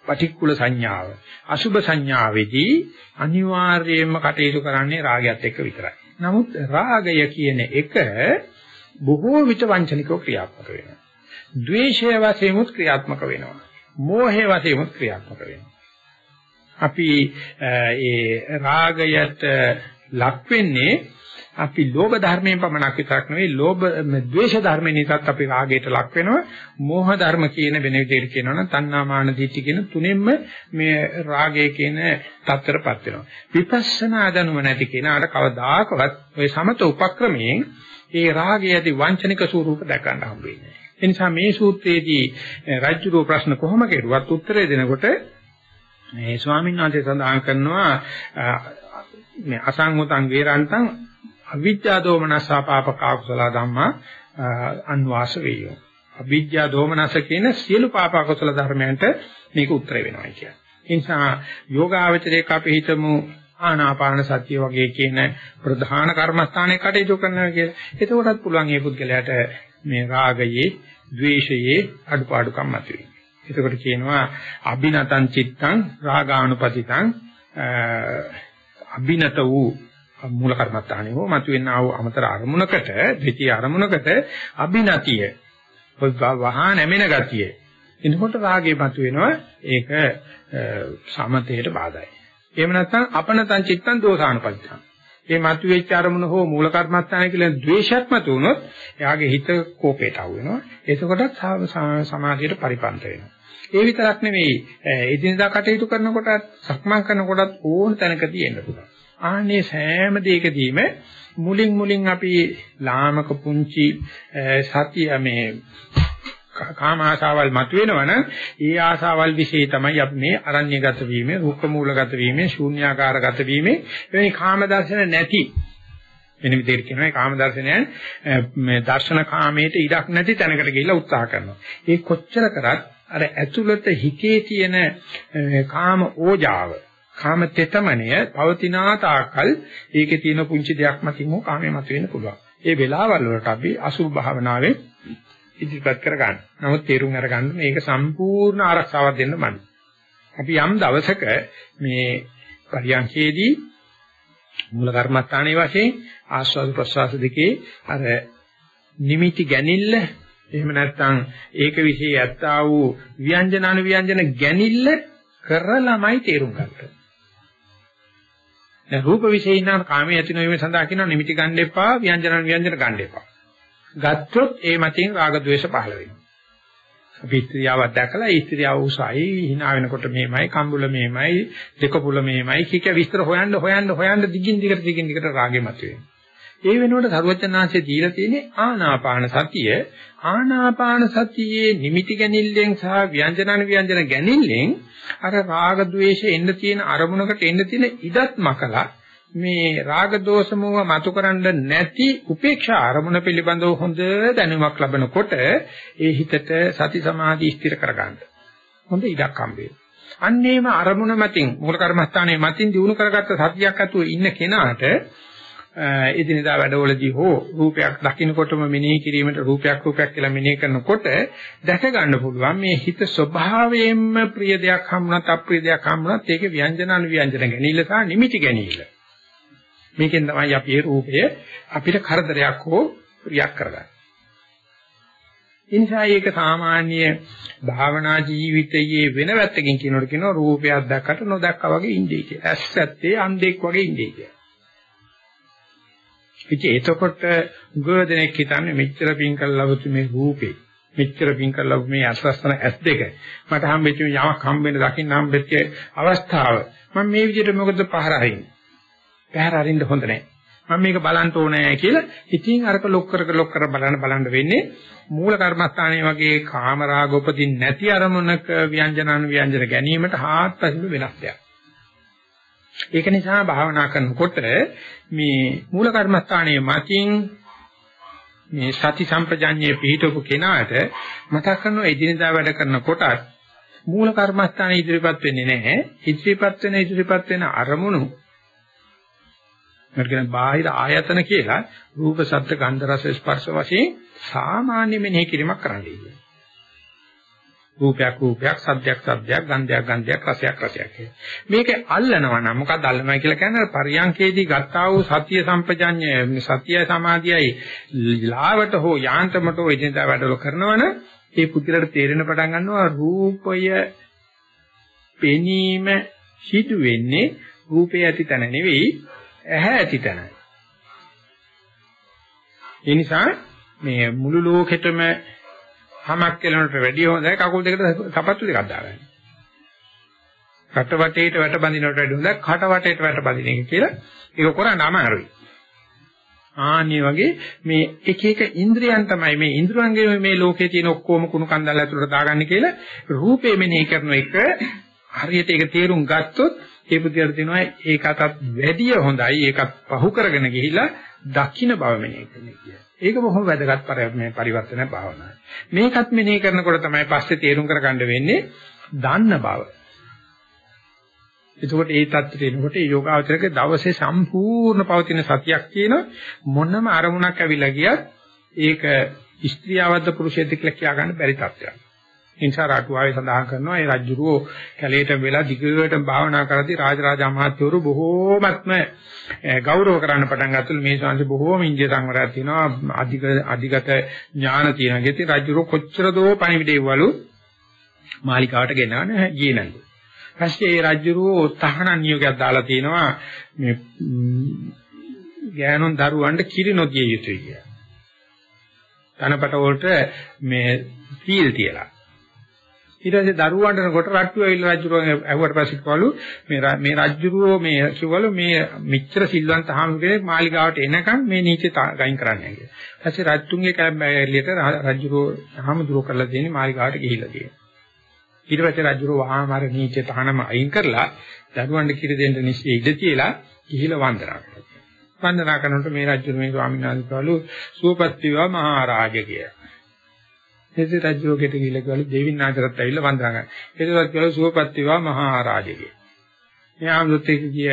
පටික්කුල සංඥාව අසුභ සංඥාවේදී අනිවාර්යයෙන්ම කටයුතු කරන්නේ රාගයත් එක්ක විතරයි. නමුත් රාගය කියන එක බොහෝ විට වංචනිකව ක්‍රියාත්මක වෙනවා. ද්වේෂය වශයෙන් උත් ක්‍රියාත්මක වෙනවා. මෝහය වශයෙන් උත් ක්‍රියාත්මක වෙනවා. අපි ඒ රාගයට ලක් වෙන්නේ අපි ලෝභ ධර්මයෙන් පමණක් විතරක් නෙවෙයි ලෝභ ද්වේෂ ධර්මයෙන් නිසාත් අපි රාගයට ලක් වෙනවා. මෝහ ධර්ම කියන වෙන විදිහට කියනවා නම් තණ්හා මාන දිට්ඨි කියන තුනෙන්ම මේ රාගය කියන තත්ත්වයටපත් වෙනවා. විපස්සනා දැනුම නැති කෙනාට කවදාකවත් ওই සමත උපක්‍රමයෙන් ඒ රාගය ඇති වංචනික ස්වරූප දැක ගන්න හම්බ වෙන්නේ ඒ නිසා මේ සූත්‍රයේදී රාජ්‍යරෝ ප්‍රශ්න කොහොම කෙරුවත් උත්තරේ දෙනකොට මේ ස්වාමීන් වහන්සේ සඳහන් කරනවා මේ අසංගතං වේරන්තං අවිජ්ජා දෝමනසා පාපක අකුසල ධම්මා අන්වාස වේයෝ. අවිජ්ජා දෝමනස කියන සියලු පාප අකුසල ධර්මයන්ට මේක උත්තර වෙනවා කියන්නේ. ඒ නිසා යෝගාවචරයක අපි හිතමු ආනාපාන සතිය වගේ කියන ප්‍රධාන කර්මස්ථානයේ කටයුතු කරනවා කියලා. එතකොටත් පුළුවන් මේ පුද්ගලයාට මේ රාගයේ, ద్వේෂයේ අඩුපාඩුකම් මතුවේ. එතකොට කියනවා අබිනතං චිත්තං රාගානුපතිතං අබිනත වූ මූල කර්මස්ථානේ හෝ මතුවෙන ආ අමතර අරමුණකට දෙති අරමුණකට අබිනතිය වහා නැමෙන ගතිය. එනකොට රාගේ මතුවෙනවා. ඒක සමතේට බාධායි. එහෙම නැත්නම් අපනතං චිත්තං දෝසානුපදිතං ඒ මතුවෙච්ච අරමුණ හෝ මූල කර්මස්ථානය කියලා ද්වේෂයක් මතුනොත් එයාගේ හිත කෝපයට අවු වෙනවා එතකොටත් සමාධියට පරිපන්ත වෙනවා. ඒ විතරක් නෙවෙයි එදිනදා කටයුතු කරනකොට සක්මන් කරනකොටත් ඕන තැනකදී එන්න පුළුවන්. ආන්නේ සෑම දෙයකදීම මුලින් මුලින් අපි ලාමක පුංචි සතිය මේ කාම ආශාවල් මතුවෙනවනම් ඒ ආශාවල් વિશે තමයි අපි මේ අරණ්‍යගත වීමේ, රුක්ක මූලගත වීමේ, ශූන්‍යාකාරගත වීමේ එවැනි කාම දර්ශන නැති වෙන විදිහට කියනවා කාම දර්ශනයන් මේ දර්ශන කාමයට ඉඩක් නැති තැනකට ගිහිල්ලා උත්සාහ කරනවා. ඒ කොච්චර කරත් අර ඇතුළත හිතේ තියෙන කාම ඕජාව කාම තෙතමනය පවතිනා තාකල් ඒකේ තියෙන පුංචි දෙයක් මතින් හෝ කාමයේ මතුවෙන්න පුළුවන්. ඒ වෙලාවල් වලට අපි අසුභ භාවනාවේ ඉදිරිපත් කර ගන්න. නමුත් තේරුම් අරගන්න මේක සම්පූර්ණ ආරක්ෂාවක් දෙන්න මන්. අපි යම් දවසක මේ පරියන්කේදී මූල කර්මස්ථානයේ වශයෙන් ආස්වාද ප්‍රසවාස දෙකේ අර නිමිති ගැනිල්ල එහෙම නැත්නම් ඒක વિશે ඇත්තා වූ ව්‍යංජන අනුව්‍යංජන ගැනිල්ල කරලමයි තේරුම් ගන්න. දැන් රූප විශේෂ නම් කාමයේ ඇති නොවීම සඳහා කියනවා නිමිති ගන්න එපා ව්‍යංජන ව්‍යංජන ගන්න එපා. ගත්තොත් ඒ මතින් රාග ద్వේෂ පහළ වෙනවා. අපි ස්ත්‍රියවක් දැකලා ඒ ස්ත්‍රියව උසයි hina වෙනකොට මෙහෙමයි කම්බුල මෙහෙමයි දෙකපුල මෙහෙමයි කික විස්තර හොයන්න හොයන්න හොයන්න දිගින් දිගට දිගින් දිගට රාගෙ මතුවෙනවා. ඒ වෙනුවට සරුවචනාංශය දීලා තියෙන්නේ ආනාපාන සතිය. ආනාපාන සතියේ නිමිති ගැනීමෙන් සහ ව්‍යංජනන ව්‍යංජන ගැනීමෙන් අර රාග ద్వේෂ එන්න තියෙන අරමුණකට එන්න තියෙන ඉඩත් මකලා මේ රාග දෝෂ මොහ මතුකරන්න නැති උපේක්ෂා අරමුණ පිළිබඳව හොඳ දැනුමක් ලැබනකොට ඒ හිතට සති සමාධි ස්ථිර කරගන්න. හොඳ ඉඩක් හම්බෙයි. අන්නේම අරමුණ මතින් මූල කර්මස්ථානයේ මතින් දිනු කරගත්ත සතියක් ඇතුව ඉන්න කෙනාට එදිනදා වැඩවලදී හෝ රූපයක් දකින්නකොටම මෙනෙහි කිරීමට රූපයක් රූපයක් කියලා මෙනෙහි කරනකොට දැක ගන්න පුළුවන් මේ හිත ස්වභාවයෙන්ම ප්‍රිය දෙයක් හම්ුණත් අප්‍රිය දෙයක් හම්ුණත් ඒකේ ව්‍යංජන අනුව්‍යංජන ගැනීම සහ නිමිති ගැනීම. මේකෙන් තමයි අපි මේ රූපය අපිට කරදරයක් හෝ ප්‍රියක් කරගන්නේ. ඉන්සා ඒක සාමාන්‍ය භාවනා ජීවිතයේ වෙන පැත්තකින් කියනකොට කියනවා රූපයක් දැක්කට නොදැක්කා වගේ ඉන්නේ කියලා. ඇස් ඇත්තේ අන්ධෙක් වගේ ඉන්නේ කියලා. ඉතින් එතකොට ගොඩනෙක් හිතන්නේ මෙච්චර පින් කරලා ලැබුතු මේ රූපේ. මෙච්චර පින් කරලා මේ අස්වස්තන S2 මට හම්බෙච්ච යමක් හම්බෙන්න දකින්න හම්බෙච්ච අවස්ථාව. මම මේ විදිහට මොකද පහර අරින්නේ? පහර අරින්න හොඳ නැහැ මම මේක බලන්න ඕනේ කියලා ඉතින් අරක ලොක් කර ලොක් කර බලන්න බලන්න වෙන්නේ මූල කර්මස්ථානයේ වගේ කාමරාග උපදින් නැති අරමුණක ව්‍යංජනන ව්‍යංජන ගැනීමට හාත්පසින් වෙනස් දෙයක්. ඒක නිසා භාවනා කරනකොට මේ මූල කර්මස්ථානයේ මතින් මේ සති සම්පජඤ්ඤයේ පිහිටවපු කෙනාට මතක් කරන එදිනදා වැඩ කරනකොට මූල කර්මස්ථානයේ ඉදිරිපත් වෙන්නේ නැහැ. ඉදිරිපත් වෙන ඉදිරිපත් වෙන අරමුණු මර්ගන බාහිර ආයතන කියලා රූප, ශබ්ද, ගන්ධ, රස, ස්පර්ශ වශයෙන් සාමාන්‍ය මෙනෙහි කිරීමක් කරන්නයි කියන්නේ. රූපයක් රූපයක් සද්දයක් සද්දයක් ගන්ධයක් ගන්ධයක් රසයක් රසයක් මේක අල්ලනවා නම් මොකක්ද අල්ලනවා කියලා කියන්නේ? පරියංකේදී ගත්තා වූ සතිය සම්පජඤ්ඤය සතිය සමාධියයි ලාවට හෝ යාන්ත්‍රමට හෝ එදිනදා වැඩවල කරනවනම් ඒ පුදුරට තේරෙන පටන් ගන්නවා රූපය පෙනීම සිදු වෙන්නේ රූපේ ඇති තැන නෙවෙයි ඇහැ ඇති තැනයි. ඒ නිසා මේ මුළු ලෝකෙටම හමක් කෙලනට වැඩිය හොඳයි කකුල් දෙකට සපත්තු දෙකක් දාගන්න. කට වටේට වැට බඳිනවට වැඩිය හොඳයි කට වටේට වැට බඳින එක කියලා ඒක කරන්න අමාරුයි. ආනි වගේ මේ එක එක ඉන්ද්‍රියන් තමයි මේ ඉන්ද්‍රයන්ගේ මේ ලෝකේ තියෙන ඔක්කොම කුණු කන්දල් ඇතුළට දාගන්නේ කියලා රූපේ මෙනෙහි කරන එක හරියට ඒක තේරුම් ගත්තොත් ඒ පුද්ගලයා දෙනවා ඒකටත් වැඩිය හොඳයි ඒකත් පහු කරගෙන ගිහිලා දකින්න බව මෙනෙහි කරන කිය. ඒක බොහොම වැදගත් පරිවර්තන භාවනාවක්. මේකත් මෙනෙහි කරනකොට තමයි පස්සේ තේරුම් කරගන්න වෙන්නේ දන්න බව. එතකොට ඒ தත්ත්වයට එනකොට ඒ යෝගාවචරයේ දවසේ සම්පූර්ණ පවතින සතියක් කියන මොනම අරමුණක් ඇවිල්ලා ගියත් ඒක ස්ත්‍රියවද්ද පුරුෂයෙක්ද කියලා කියා ගන්න බැරි තත්ත්වයක්. ඉන්සා රාටුවාවේ සඳහන් කරනවා ඒ රජුරෝ කැලේට වෙලා දිගට භාවනා කරද්දී රාජරාජ අමාත්‍යවරු බොහෝමත්ම ගෞරව කරන්න පටන් ගත්තලු මේ ශාන්ති බොහෝම ඉන්දිය සංවරයක් තියෙනවා අධික අධිගත ඥාන තියෙනවා. ඒකේ රජුරෝ කොච්චර දෝ පණිවිඩේවලු මාලිකාවට ගෙනාන ගියේ නැන්දු. පස්සේ ඒ රජුරෝ තහනම් නියෝගයක් දාලා තියෙනවා මේ ගෑනුන් දරුවන්ට කිරි නොදිය යුතුයි කියලා. තනපට වලට මේ සීල් තියලා. ඊට පස්සේ දරුවන්ට කොට රට්ටු ඇවිල්ලා රජුරෝ ඇහුවට පස්සේ කිව්වලු මේ මේ රජුරෝ මේ කිව්වලු මේ මෙච්චර සිල්වන්ත හාමුදුරේ මාලිගාවට එනකන් මේ නීති ගයින් කරන්නේ කියලා. ඊපස්සේ රජතුන්ගේ කැලෑරියට රජුරෝ හාමුදුරෝ කරලා දෙන්නේ මාලිගාවට ගිහිල්ලා තියෙනවා. ඊට පස්සේ රජුරෝ වහාමාර නීති තහනම අයින් කරලා දරුවන්ට කිරි දෙන්න නිශ්චය ඉඳ තියලා ගිහිල්ලා වන්දනා කරනවා. වන්දනා කරනකොට මේ රජුරෝ මේ ස්වාමීන් වහන්සේ කවලු සුවපත් වේවා මහරජා කියලා. එසේ රජුගෙට ගිහිල්ලා කිව්වලු දෙවියන් ආචරත් ඇවිල්ලා වන්දනා කරනවා. ඒකවත් කිව්වලු සුවපත් වේවා මහරජාගේ. මේ ආමෘත එක කිය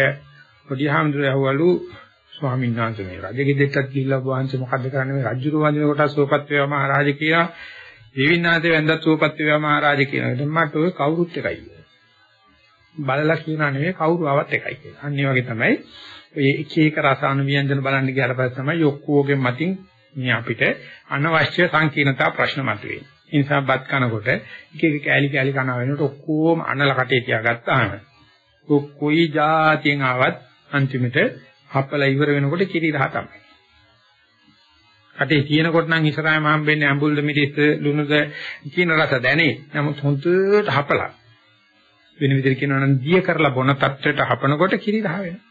පොඩි ආමෘතය අහුවලු ස්වාමීන් වහන්සේ මේ රජගේ දෙට්ටත් ගිහිල්ලා වහන්සේ මොකද්ද කරන්නේ මේ රජුරු වන්දින කොට සුවපත් වේවා මහරජා කියලා දෙවියන් ආචරේ වැඳත් සුවපත් වේවා මහරජා කියනවා. මට ඔය කවුරුත් එකයි. බලලා කියනා නෙවෙයි කවුරු ආවත් එකයි කියලා. අන්න වගේ තමයි ඔය එක එක රසායන ව්‍යංජන බලන්න ගියාට පස්සේ තමයි ඔක්කොගේ මතින් මේ අපිට අනවශ්‍ය සංකීර්ණතා ප්‍රශ්න මතුවේ. ඒ නිසා බත් කනකොට එක එක කෑලි කෑලි කනවා වෙනකොට ඔක්කොම අනල කටේ තියාගත්තාම කොයි જાතියෙන් ආවත් අන්තිමට හපලා ඉවර වෙනකොට කිරි රහ තමයි. කටේ තියෙනකොට නම් ඉස්සරහම හම්බෙන්නේ අඹුල්ද මිරිස් ලුණුද කියන රස දැනේ. නමුත් හොඳට හපලා වෙන විදිහට කියනවා නම් දිය කරලා බොන තත්ත්වයට හපනකොට කිරි රහ වෙනවා.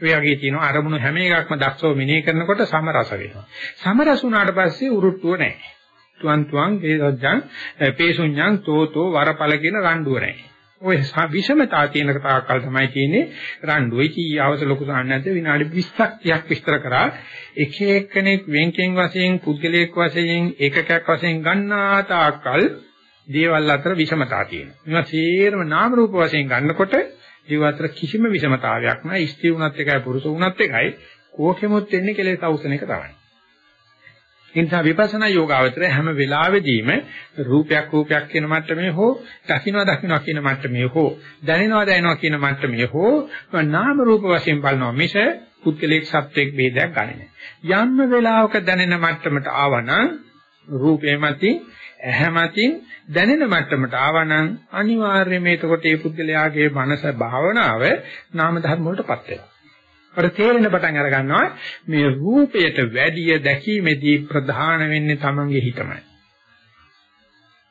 ඔය වගේ තියෙනවා අරමුණු හැම එකක්ම දක්ෂව මෙනෙහි කරනකොට සමරස වෙනවා. සමරස වුණාට පස්සේ උරුට්ටුව නැහැ. තුවන් තුවන් වේදජ්ජං පේසුඤ්ඤං තෝතෝ වරපල කියන රණ්ඩුව නැහැ. ඔය විෂමතා තියෙන තාක්කල් තමයි තියෙන්නේ රණ්ඩුවේ කීයවස ලොකු සාන්නත් විනාඩි 20ක් 30ක් විස්තර කරා එක එක්කෙනෙක් වෙන්කෙන් වශයෙන් පුද්ගලයෙක් වශයෙන් ඒකකයක් වශයෙන් ගන්නා තාක්කල් දේවල් අතර විෂමතා තියෙනවා. මේවා සේරම නාම රූප වශයෙන් ගන්නකොට ඒ අතර කිසිම විෂමතාවයක් නැහැ. ස්ත්‍රී වුණත් එකයි පුරුෂ වුණත් එකයි. කෝකෙමුත් වෙන්නේ කෙලෙස් අවසන එක තමයි. ඒ නිසා විපස්සනා යෝගාවචරය හැම වෙලාවෙදීම රූපයක් රූපයක් කියන මට්ටමේ හෝ දකින්නවා දකින්නවා කියන මට්ටමේ හෝ දැනෙනවා දැනෙනවා කියන මට්ටමේ හෝ නාම රූප වශයෙන් බලනවා මිස පුද්ගලික සත්‍යයක් ભેදයක් ගන්නෙ නෑ. යම් වෙලාවක දැනෙන මට්ටමට ආවනම් රූපේ මතින් ඇහැ මතින් දැනෙන මට්ටමට ආවනම් අනිවාර්යයෙන්ම එතකොට ඒ පුද්ගලයාගේ මනස භාවනාව නාම ධර්ම වලටපත් වෙනවා. අර තේරෙන පටන් අර ගන්නවා මේ රූපයට වැඩිය දැකීමේදී ප්‍රධාන වෙන්නේ Tamange හිතමයි.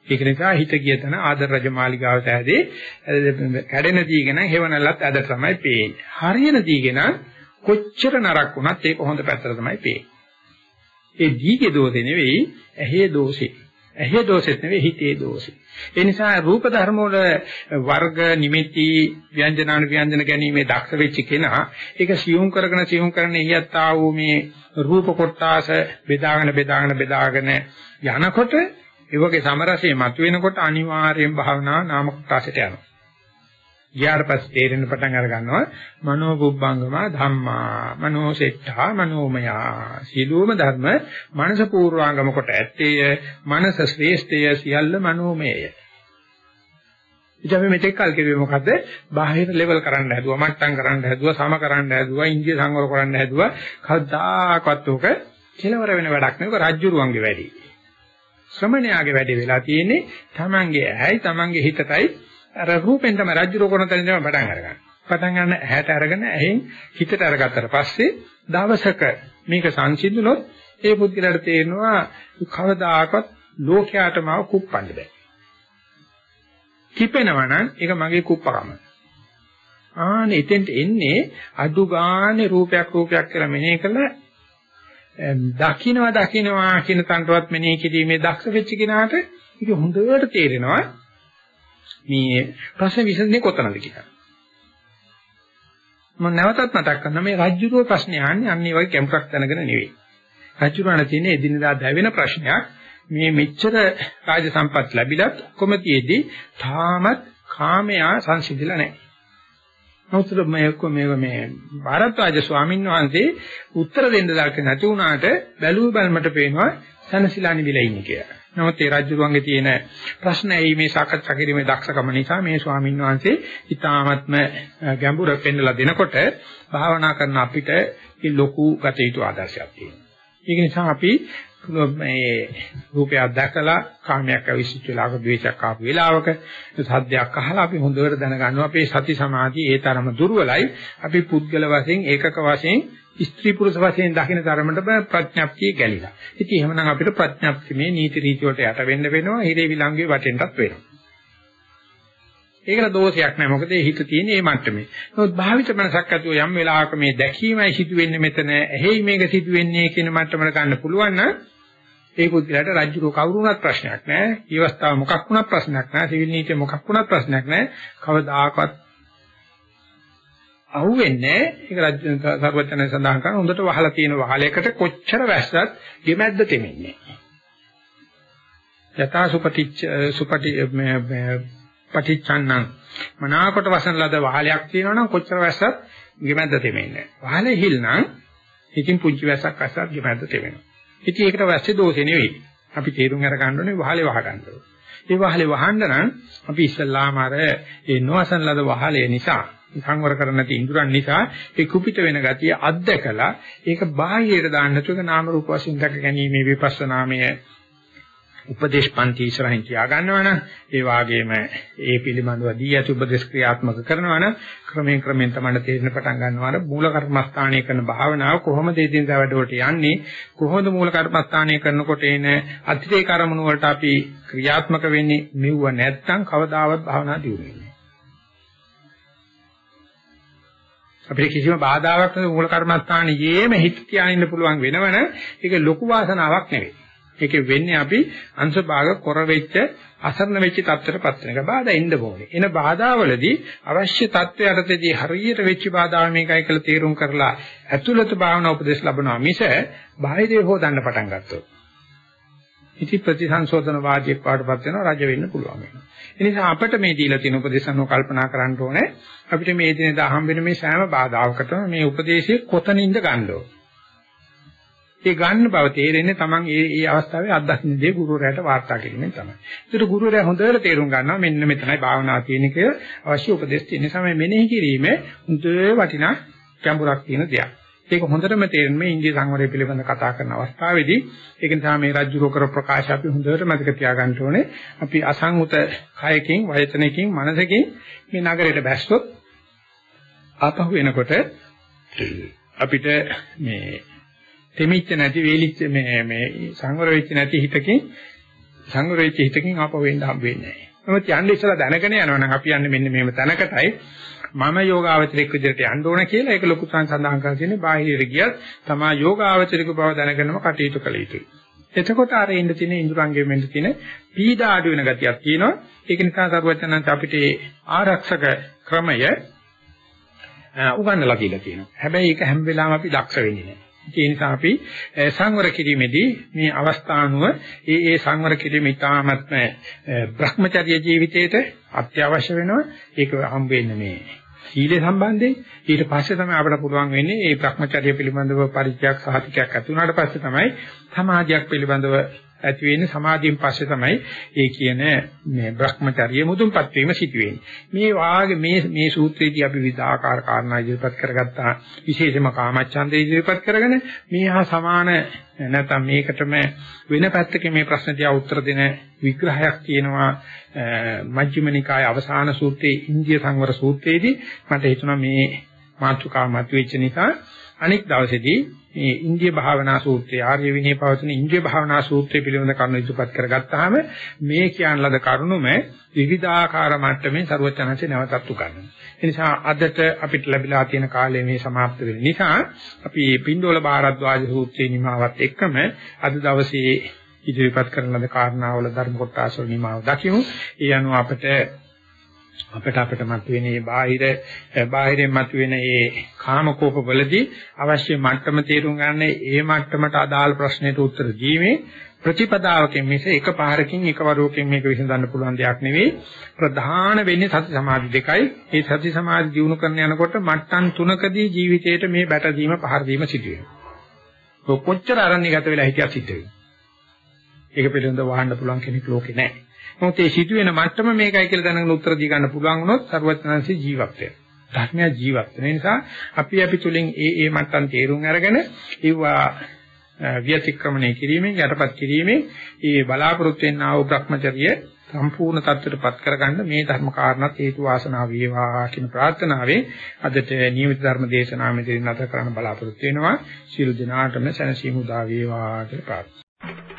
ඒක නිසා හිත ගිය තැන ආදර රජ මාලිගාවට ඇදී කැඩෙන දීගෙන හේවණලත් ඇද තමයි පේන්නේ. හරියන දීගෙන කොච්චර නරක වුණත් ඒක හොඳ පැත්තට තමයි පේන්නේ. ඒ දීගේ දෝෂේ නෙවෙයි ඇහි දෝෂේ. ඇහි දෝෂෙත් නෙවෙයි හිතේ දෝෂේ. ඒ නිසා රූප ධර්ම වල වර්ග නිමිති ව්‍යංජනානු ව්‍යංජන ගැනීමේ දක්ෂ වෙච්ච කෙනා ඒක සියුම් කරගෙන සියුම් කරන එහියත් ආ වූ මේ රූප කොටාස බෙදාගෙන බෙදාගෙන බෙදාගෙන යනකොට ඒ වගේ සමරසයේ මතුවෙනකොට අනිවාර්යෙන් භාවනා නාම කොටසට යනවා. ගියාට පස්සේ තේරෙන්න පටන් අර ගන්නවා මනෝ බුබ්බංගම ධම්මා මනෝ සෙට්ඨා මනෝමය සීලෝම ධර්ම මනස පූර්වාංගම කොට ඇත්තේය මනස ශ්‍රේෂ්ඨය සියල්ල මනෝමයය ඉතින් අපි මෙතෙක් කල් කිව්වේ මොකද්ද? බාහිර ලෙවල් කරන්න හැදුවා, මට්ටම් කරන්න හැදුවා, සම කරන්න හැදුවා, ඉන්දිය සංවර කරන්න හැදුවා. කවදාකවත් උක කෙලවර වෙන වැඩක් නෙවෙයි රජ්ජුරුවන්ගේ වැඩි. ශ්‍රමණයාගේ වැඩි වෙලා තියෙන්නේ තමන්ගේ ඇයි තමන්ගේ හිතටයි අර රූපෙන් තමයි රාජ්‍ය රෝගන තැන තමයි පටන් අරගන්නේ. පටන් ගන්න ඇහැට අරගෙන ඇහෙන් හිතට අරගත්තට පස්සේ දවසක මේක සංසිඳුනොත් ඒ පුද්ගලයාට තේරෙනවා කවදාකවත් ලෝකයාටම කුප්පන්න බෑ. කිපෙනවා නම් ඒක මගේ කුප්පකම. ආනේ එතෙන්ට එන්නේ අඩු ගානේ රූපයක් රූපයක් කියලා මෙනෙහි කළා දකින්නවා දකින්නවා කියන තන්ටවත් මෙනෙහි කිරීමේ දක්ෂ වෙච්ච කෙනාට ඒක හොඳට තේරෙනවා මේ ප්‍රශ්නේ විසඳන්නේ කොතනද කියලා. මම නැවතත් මතක් කරනවා මේ රාජ්‍යරුව ප්‍රශ්නේ අහන්නේ අන්න ඒ වගේ කැම්පක් දැනගෙන නෙවෙයි. රාජ්‍යරුවන තියෙන එදිනදා දැවෙන ප්‍රශ්නයක් මේ මෙච්චර රාජ සම්පත් ලැබිලත් කොමතියෙදී තාමත් කාමයා සංසිඳිලා නැහැ. නමුත් මේ මේ මේ භාරද්වාජ ස්වාමීන් වහන්සේ උත්තර දෙන්න දැක නැති වුණාට බැලුව බලමට පේනවා සනසිලානි විලා ඉන්නේ කියලා. නමුත් ඒ රජුරුවන්ගේ තියෙන ප්‍රශ්න ඇයි මේ සාකච්ඡා කිරීමේ දක්ෂකම නිසා මේ ස්වාමීන් වහන්සේ ඊ타ත්ම ගැඹුර පෙන්නලා දෙනකොට භාවනා කරන අපිට ලොකු ගත යුතු ආදර්ශයක් තියෙනවා. ඒක නිසා අපි මේ රූපය දැකලා කාමයක් අවිසිච්ච වෙලාවක ද්වේෂයක් ආපු වෙලාවක සද්දයක් අහලා අපි හොඳට දැනගන්නවා අපේ සති සමාධිය ඒ තරම දුර්වලයි අපි පුද්ගල වශයෙන් ඒකක වශයෙන් ස්ත්‍රී පුරුෂ වශයෙන් දකින්න තරමට ප්‍රඥප්තිය ගැලිලා. ඉතින් එහෙමනම් අපිට ප්‍රඥප්තිමේ නීති රීති වලට යට වෙන්න වෙනවා හිරේ විලංගුවේ වටෙන්ටත් වෙනවා. ඒකට දෝෂයක් නැහැ මොකද ඒ හිත තියෙන මේ මට්ටමේ. නමුත් භාවිත මනසක් ඇතුව යම් වෙලාවක මේ දැකීමයි සිදුවෙන්නේ මෙතන ඇහෙයි මේක සිදුවෙන්නේ කියන මට්ටමකට ගන්න පුළුවන් නම් ඒ පුද්ගලයාට රාජ්‍යරෝ කවුරුණත් ප්‍රශ්නයක් නැහැ. ඊවස්තාව මොකක් වුණත් ප්‍රශ්නයක් නැහැ. සිවිල් නීතිය මොකක් වුණත් ප්‍රශ්නයක් නැහැ. කවදාකවත් අහුවෙන්නේ ඒක රාජ්‍ය සර්වඥයන් සඳහන් කරන හොඳට වහලා තියෙන වහලයකට කොච්චර වැස්සත් ගෙමැද්ද තෙමෙන්නේ. යථා සුපටිච්ච සුපටි පටිච්චන්නං මනාකොට වසන ලද වහලයක් තියෙනවනම් කොච්චර වැස්සත් ගෙමැද්ද තෙමෙන්නේ. වහලේ හිල් නම් ඉතින් පුංචි වැස්සක් අස්සත් ගෙමැද්ද තෙමෙනවා. ඉතින් ඒකට වැස්සේ දෝෂේ නෙවෙයි. අපි තේරුම් අරගන්න ඕනේ වහලේ වහ ගන්න ඕනේ. ඒ වහලේ වහන්න නම් අපි ඉස්සල්ලාම අර ඒ නොවසන ලද වහලේ නිසා සංවර කර නැති ඉඳුරන් නිසා ඒ කුපිත වෙන ගතිය අත්දකලා ඒක බාහිරට දාන්න නැතුව නාම රූප වශයෙන් දැක ගැනීම විපස්සනාමය උපදේශ පන්ති ඉස්සරහින් තියා ගන්නවනම් ඒ වාගේම ඒ පිළිබඳව දී ඇති උපදේශ ක්‍රියාත්මක කරනවනම් ක්‍රමයෙන් ක්‍රමයෙන් තමයි තේරෙන පටන් ගන්නවා මූල කර්මස්ථානය කරන භාවනාව කොහොමද එදිනදා වැඩවලට යන්නේ? කොහොමද මූල කර්මස්ථානය කරනකොට එන අතිරේක අරමුණු වලට අපි ක්‍රියාත්මක වෙන්නේ? මෙව්ව නැත්තම් කවදාවත් භාවනා දියුනේ අපිට කිසිම බාධාවක් නැතුව මූල කර්මස්ථානයේම හිත තියාගෙන ඉන්න පුළුවන් වෙනවන ඒක ලොකු වාසනාවක් නෙවෙයි. ඒකේ වෙන්නේ අපි අංශ භාග කොර වෙච්ච අසරණ වෙච්ච තත්ත්වයටපත් වෙන එක. බාධා එන්න ඕනේ. එන බාධාවලදී අවශ්‍ය තත්ත්වයටදී හරියට වෙච්ච බාධාව මේකයි කියලා තීරුම් කරලා ඇතුළත භාවනා උපදේශ ලැබනවා මිස බාහිරේ හොදන්න පටන් ගත්තොත්. ඉති ප්‍රතිසංශෝධන වාදියෙක් පාඩපත් වෙනවා රජ වෙන්න පුළුවන් වෙනවා. ඒ නිසා අපිට මේ දීලා තියෙන උපදේශ අනුව කල්පනා කරන්න ඕනේ අපිට මේ දිනේද හම් වෙන මේ සෑම බාධාවකටම මේ උපදේශය කොතනින්ද ගන්න ඒ ගන්න බව තේරෙන්නේ Taman ඒ ඒ අවස්ථාවේ අත්දකින්න දේ ගුරුවරයාට වාර්තා කිරීමෙන් තමයි. ඒකට ගුරුවරයා හොඳට තේරුම් ගන්නවා මෙන්න මෙතනයි භාවනාව තියෙන කේ අවශ්‍ය උපදේශ තියෙන නිසා මෙනෙහි කිරීමේ හොඳ වටිනා ගැඹුරක් තියෙන දෙයක්. ඒක හොඳටම තේරෙන මේ ඉන්දිය සංවරය පිළිබඳ කතා කරන අවස්ථාවේදී ඒක නිසා මේ රාජ්‍ය කර ප්‍රකාශ අපි හොඳට මතක තියාගන්න ඕනේ. අපි අසංගත කයකින්, වයතනකින්, මනසකින් මේ නගරයට බැස්සොත් ආපහු එනකොට අපිට මේ තෙමිච්ච නැති වේලිච්ච මේ මේ සංවර වෙච්ච නැති හිතකින් සංවර වෙච්ච හිතකින් ආපහු වෙන්න හම්බ වෙන්නේ නැහැ. නමුත් යන්නේ ඉස්සලා දැනගෙන යනවා නම් අපි යන්නේ මෙන්න මේව තැනකටයි මම යෝගාවචරික විදිහට යන්න ඕන කියලා ඒක ලොකු සඳහන් කරලා තියෙන්නේ බාහිර ගියත් තමා යෝගාවචරික බව දැනගෙනම කටයුතු කළ යුතුයි. එතකොට අර ඉන්න තියෙන ඉඳුරංගෙ මෙන්න තියෙන පීඩා අඩු වෙන ගතියක් තියෙනවා. ඒක නිසා සරුවචනන්ත අපිට ආරක්ෂක ක්‍රමය උගන්වලා කියලා තියෙනවා. හැබැයි ඒක හැම වෙලාවෙම අපි දක්ෂ වෙන්නේ නැහැ. ඒ නිසා අපි සංවර කිරීමේදී මේ අවස්ථානුව ඒ ඒ සංවර කිරීම ඉතාමත්ම භ්‍රමචර්ය ජීවිතයට අත්‍යවශ්‍ය වෙනවා. ඒක හම් වෙන්නේ මේ සීලය සම්බන්ධයෙන්. ඊට පස්සේ තමයි අපිට පුළුවන් වෙන්නේ මේ භ්‍රමචර්ය පිළිබඳව පරිචයක් සාහිතිකයක් ඇති වුණාට පස්සේ තමයි සමාධියක් පිළිබඳව ඇති වෙන්නේ සමාධියෙන් පස්සේ තමයි ඒ කියන මේ Brahmacharya මුදුන්පත් වීම සිදු වෙන්නේ. මේ වාගේ මේ මේ සූත්‍රයේදී අපි විදාකාර කාරණා ඉදිරිපත් කරගත්තා විශේෂම කාමච්ඡන්දේ ඉදිරිපත් කරගෙන මේ හා සමාන නැත්නම් මේකටම වෙන පැත්තකින් මේ ප්‍රශ්නට උත්තර දෙන විග්‍රහයක් තියෙනවා මජ්ක්‍ධිම නිකායේ අවසාන සූත්‍රයේ ඉන්දිය සංවර සූත්‍රයේදී මට හිතුණා මේ මාතෘකාව මතුවෙච්ච නිසා අනික් දවසේදී මේ ඉන්දිය භාවනා සූත්‍රය ආර්ය විනය පවතින ඉන්දිය භාවනා සූත්‍රය පිළිබඳ කරුණු ඉදිරිපත් කරගත්තාම මේ කියන ලද කරුණුම විවිධාකාර මට්ටමින් ਸਰවචනanse නැවතත් උගන්වනවා. ඒ නිසා අදට අපිට ලැබිලා තියෙන කාලය මේ સમાપ્ત වෙන නිසා අපි පින්ඩෝල භාරද්වාජ සූත්‍රයේ නිමාවත් එක්කම අද දවසේ ඉදිරිපත් කරන ලද කාරණාවල ධර්ම කොටස නිමාව දකිමු. ඒ අනුව අපට අපිට අපිට මතුවෙන මේ බාහිර බාහිරෙන් මතුවෙන මේ කාමකෝප වලදී අවශ්‍ය මට්ටම තේරුම් ගන්න ඒ මට්ටමට අදාළ ප්‍රශ්නෙට උත්තර දීමේ ප්‍රතිපදාවකින් මිස එකපාරකින් එකවරුවකින් මේක විසඳන්න පුළුවන් දෙයක් නෙවෙයි. ප්‍රධාන වෙන්නේ සති සමාධි දෙකයි. ඒ සති සමාධි දිනු කරන යනකොට මට්ටම් තුනකදී ජීවිතේට මේ බැටදීම පහර දීම සිදු වෙනවා කොච්චර අරණ්‍ය ගත වෙලා හිටියක් සිද්ධ වෙනවා. ඒක පිළිබඳව වහන්න පුළුවන් කෙනෙක් ලෝකේ නැහැ. නමුත් මේ සිදුවෙන මට්ටම මේකයි කියලා දැනගෙන උත්තර දී ගන්න පුළුවන් වුණොත් සර්වඥාන්සේ ජීවත් වෙනවා. ධර්මය ජීවත් වෙන නිසා අපි අපි තුලින් ඒ ඒ මට්ටම් තේරුම් අරගෙන ඒවා ව්‍යතික්‍රමණය කිරීමෙන් යටපත් කිරීමෙන් ඒ බලාපොරොත්තු වෙනා වූ Brahmacharya සම්පූර්ණ තත්ත්වයටපත් කරගන්න මේ ධර්ම කාරණාත් හේතු වාසනා වේවා කියන ප්‍රාර්ථනාවෙන් අදට නියමිත ධර්ම දේශනාව මෙතන නැතර කරන්න බලාපොරොත්තු වෙනවා. සියලු දෙනාටම සැනසීම උදා වේවා කියලා ප්‍රාර්ථනා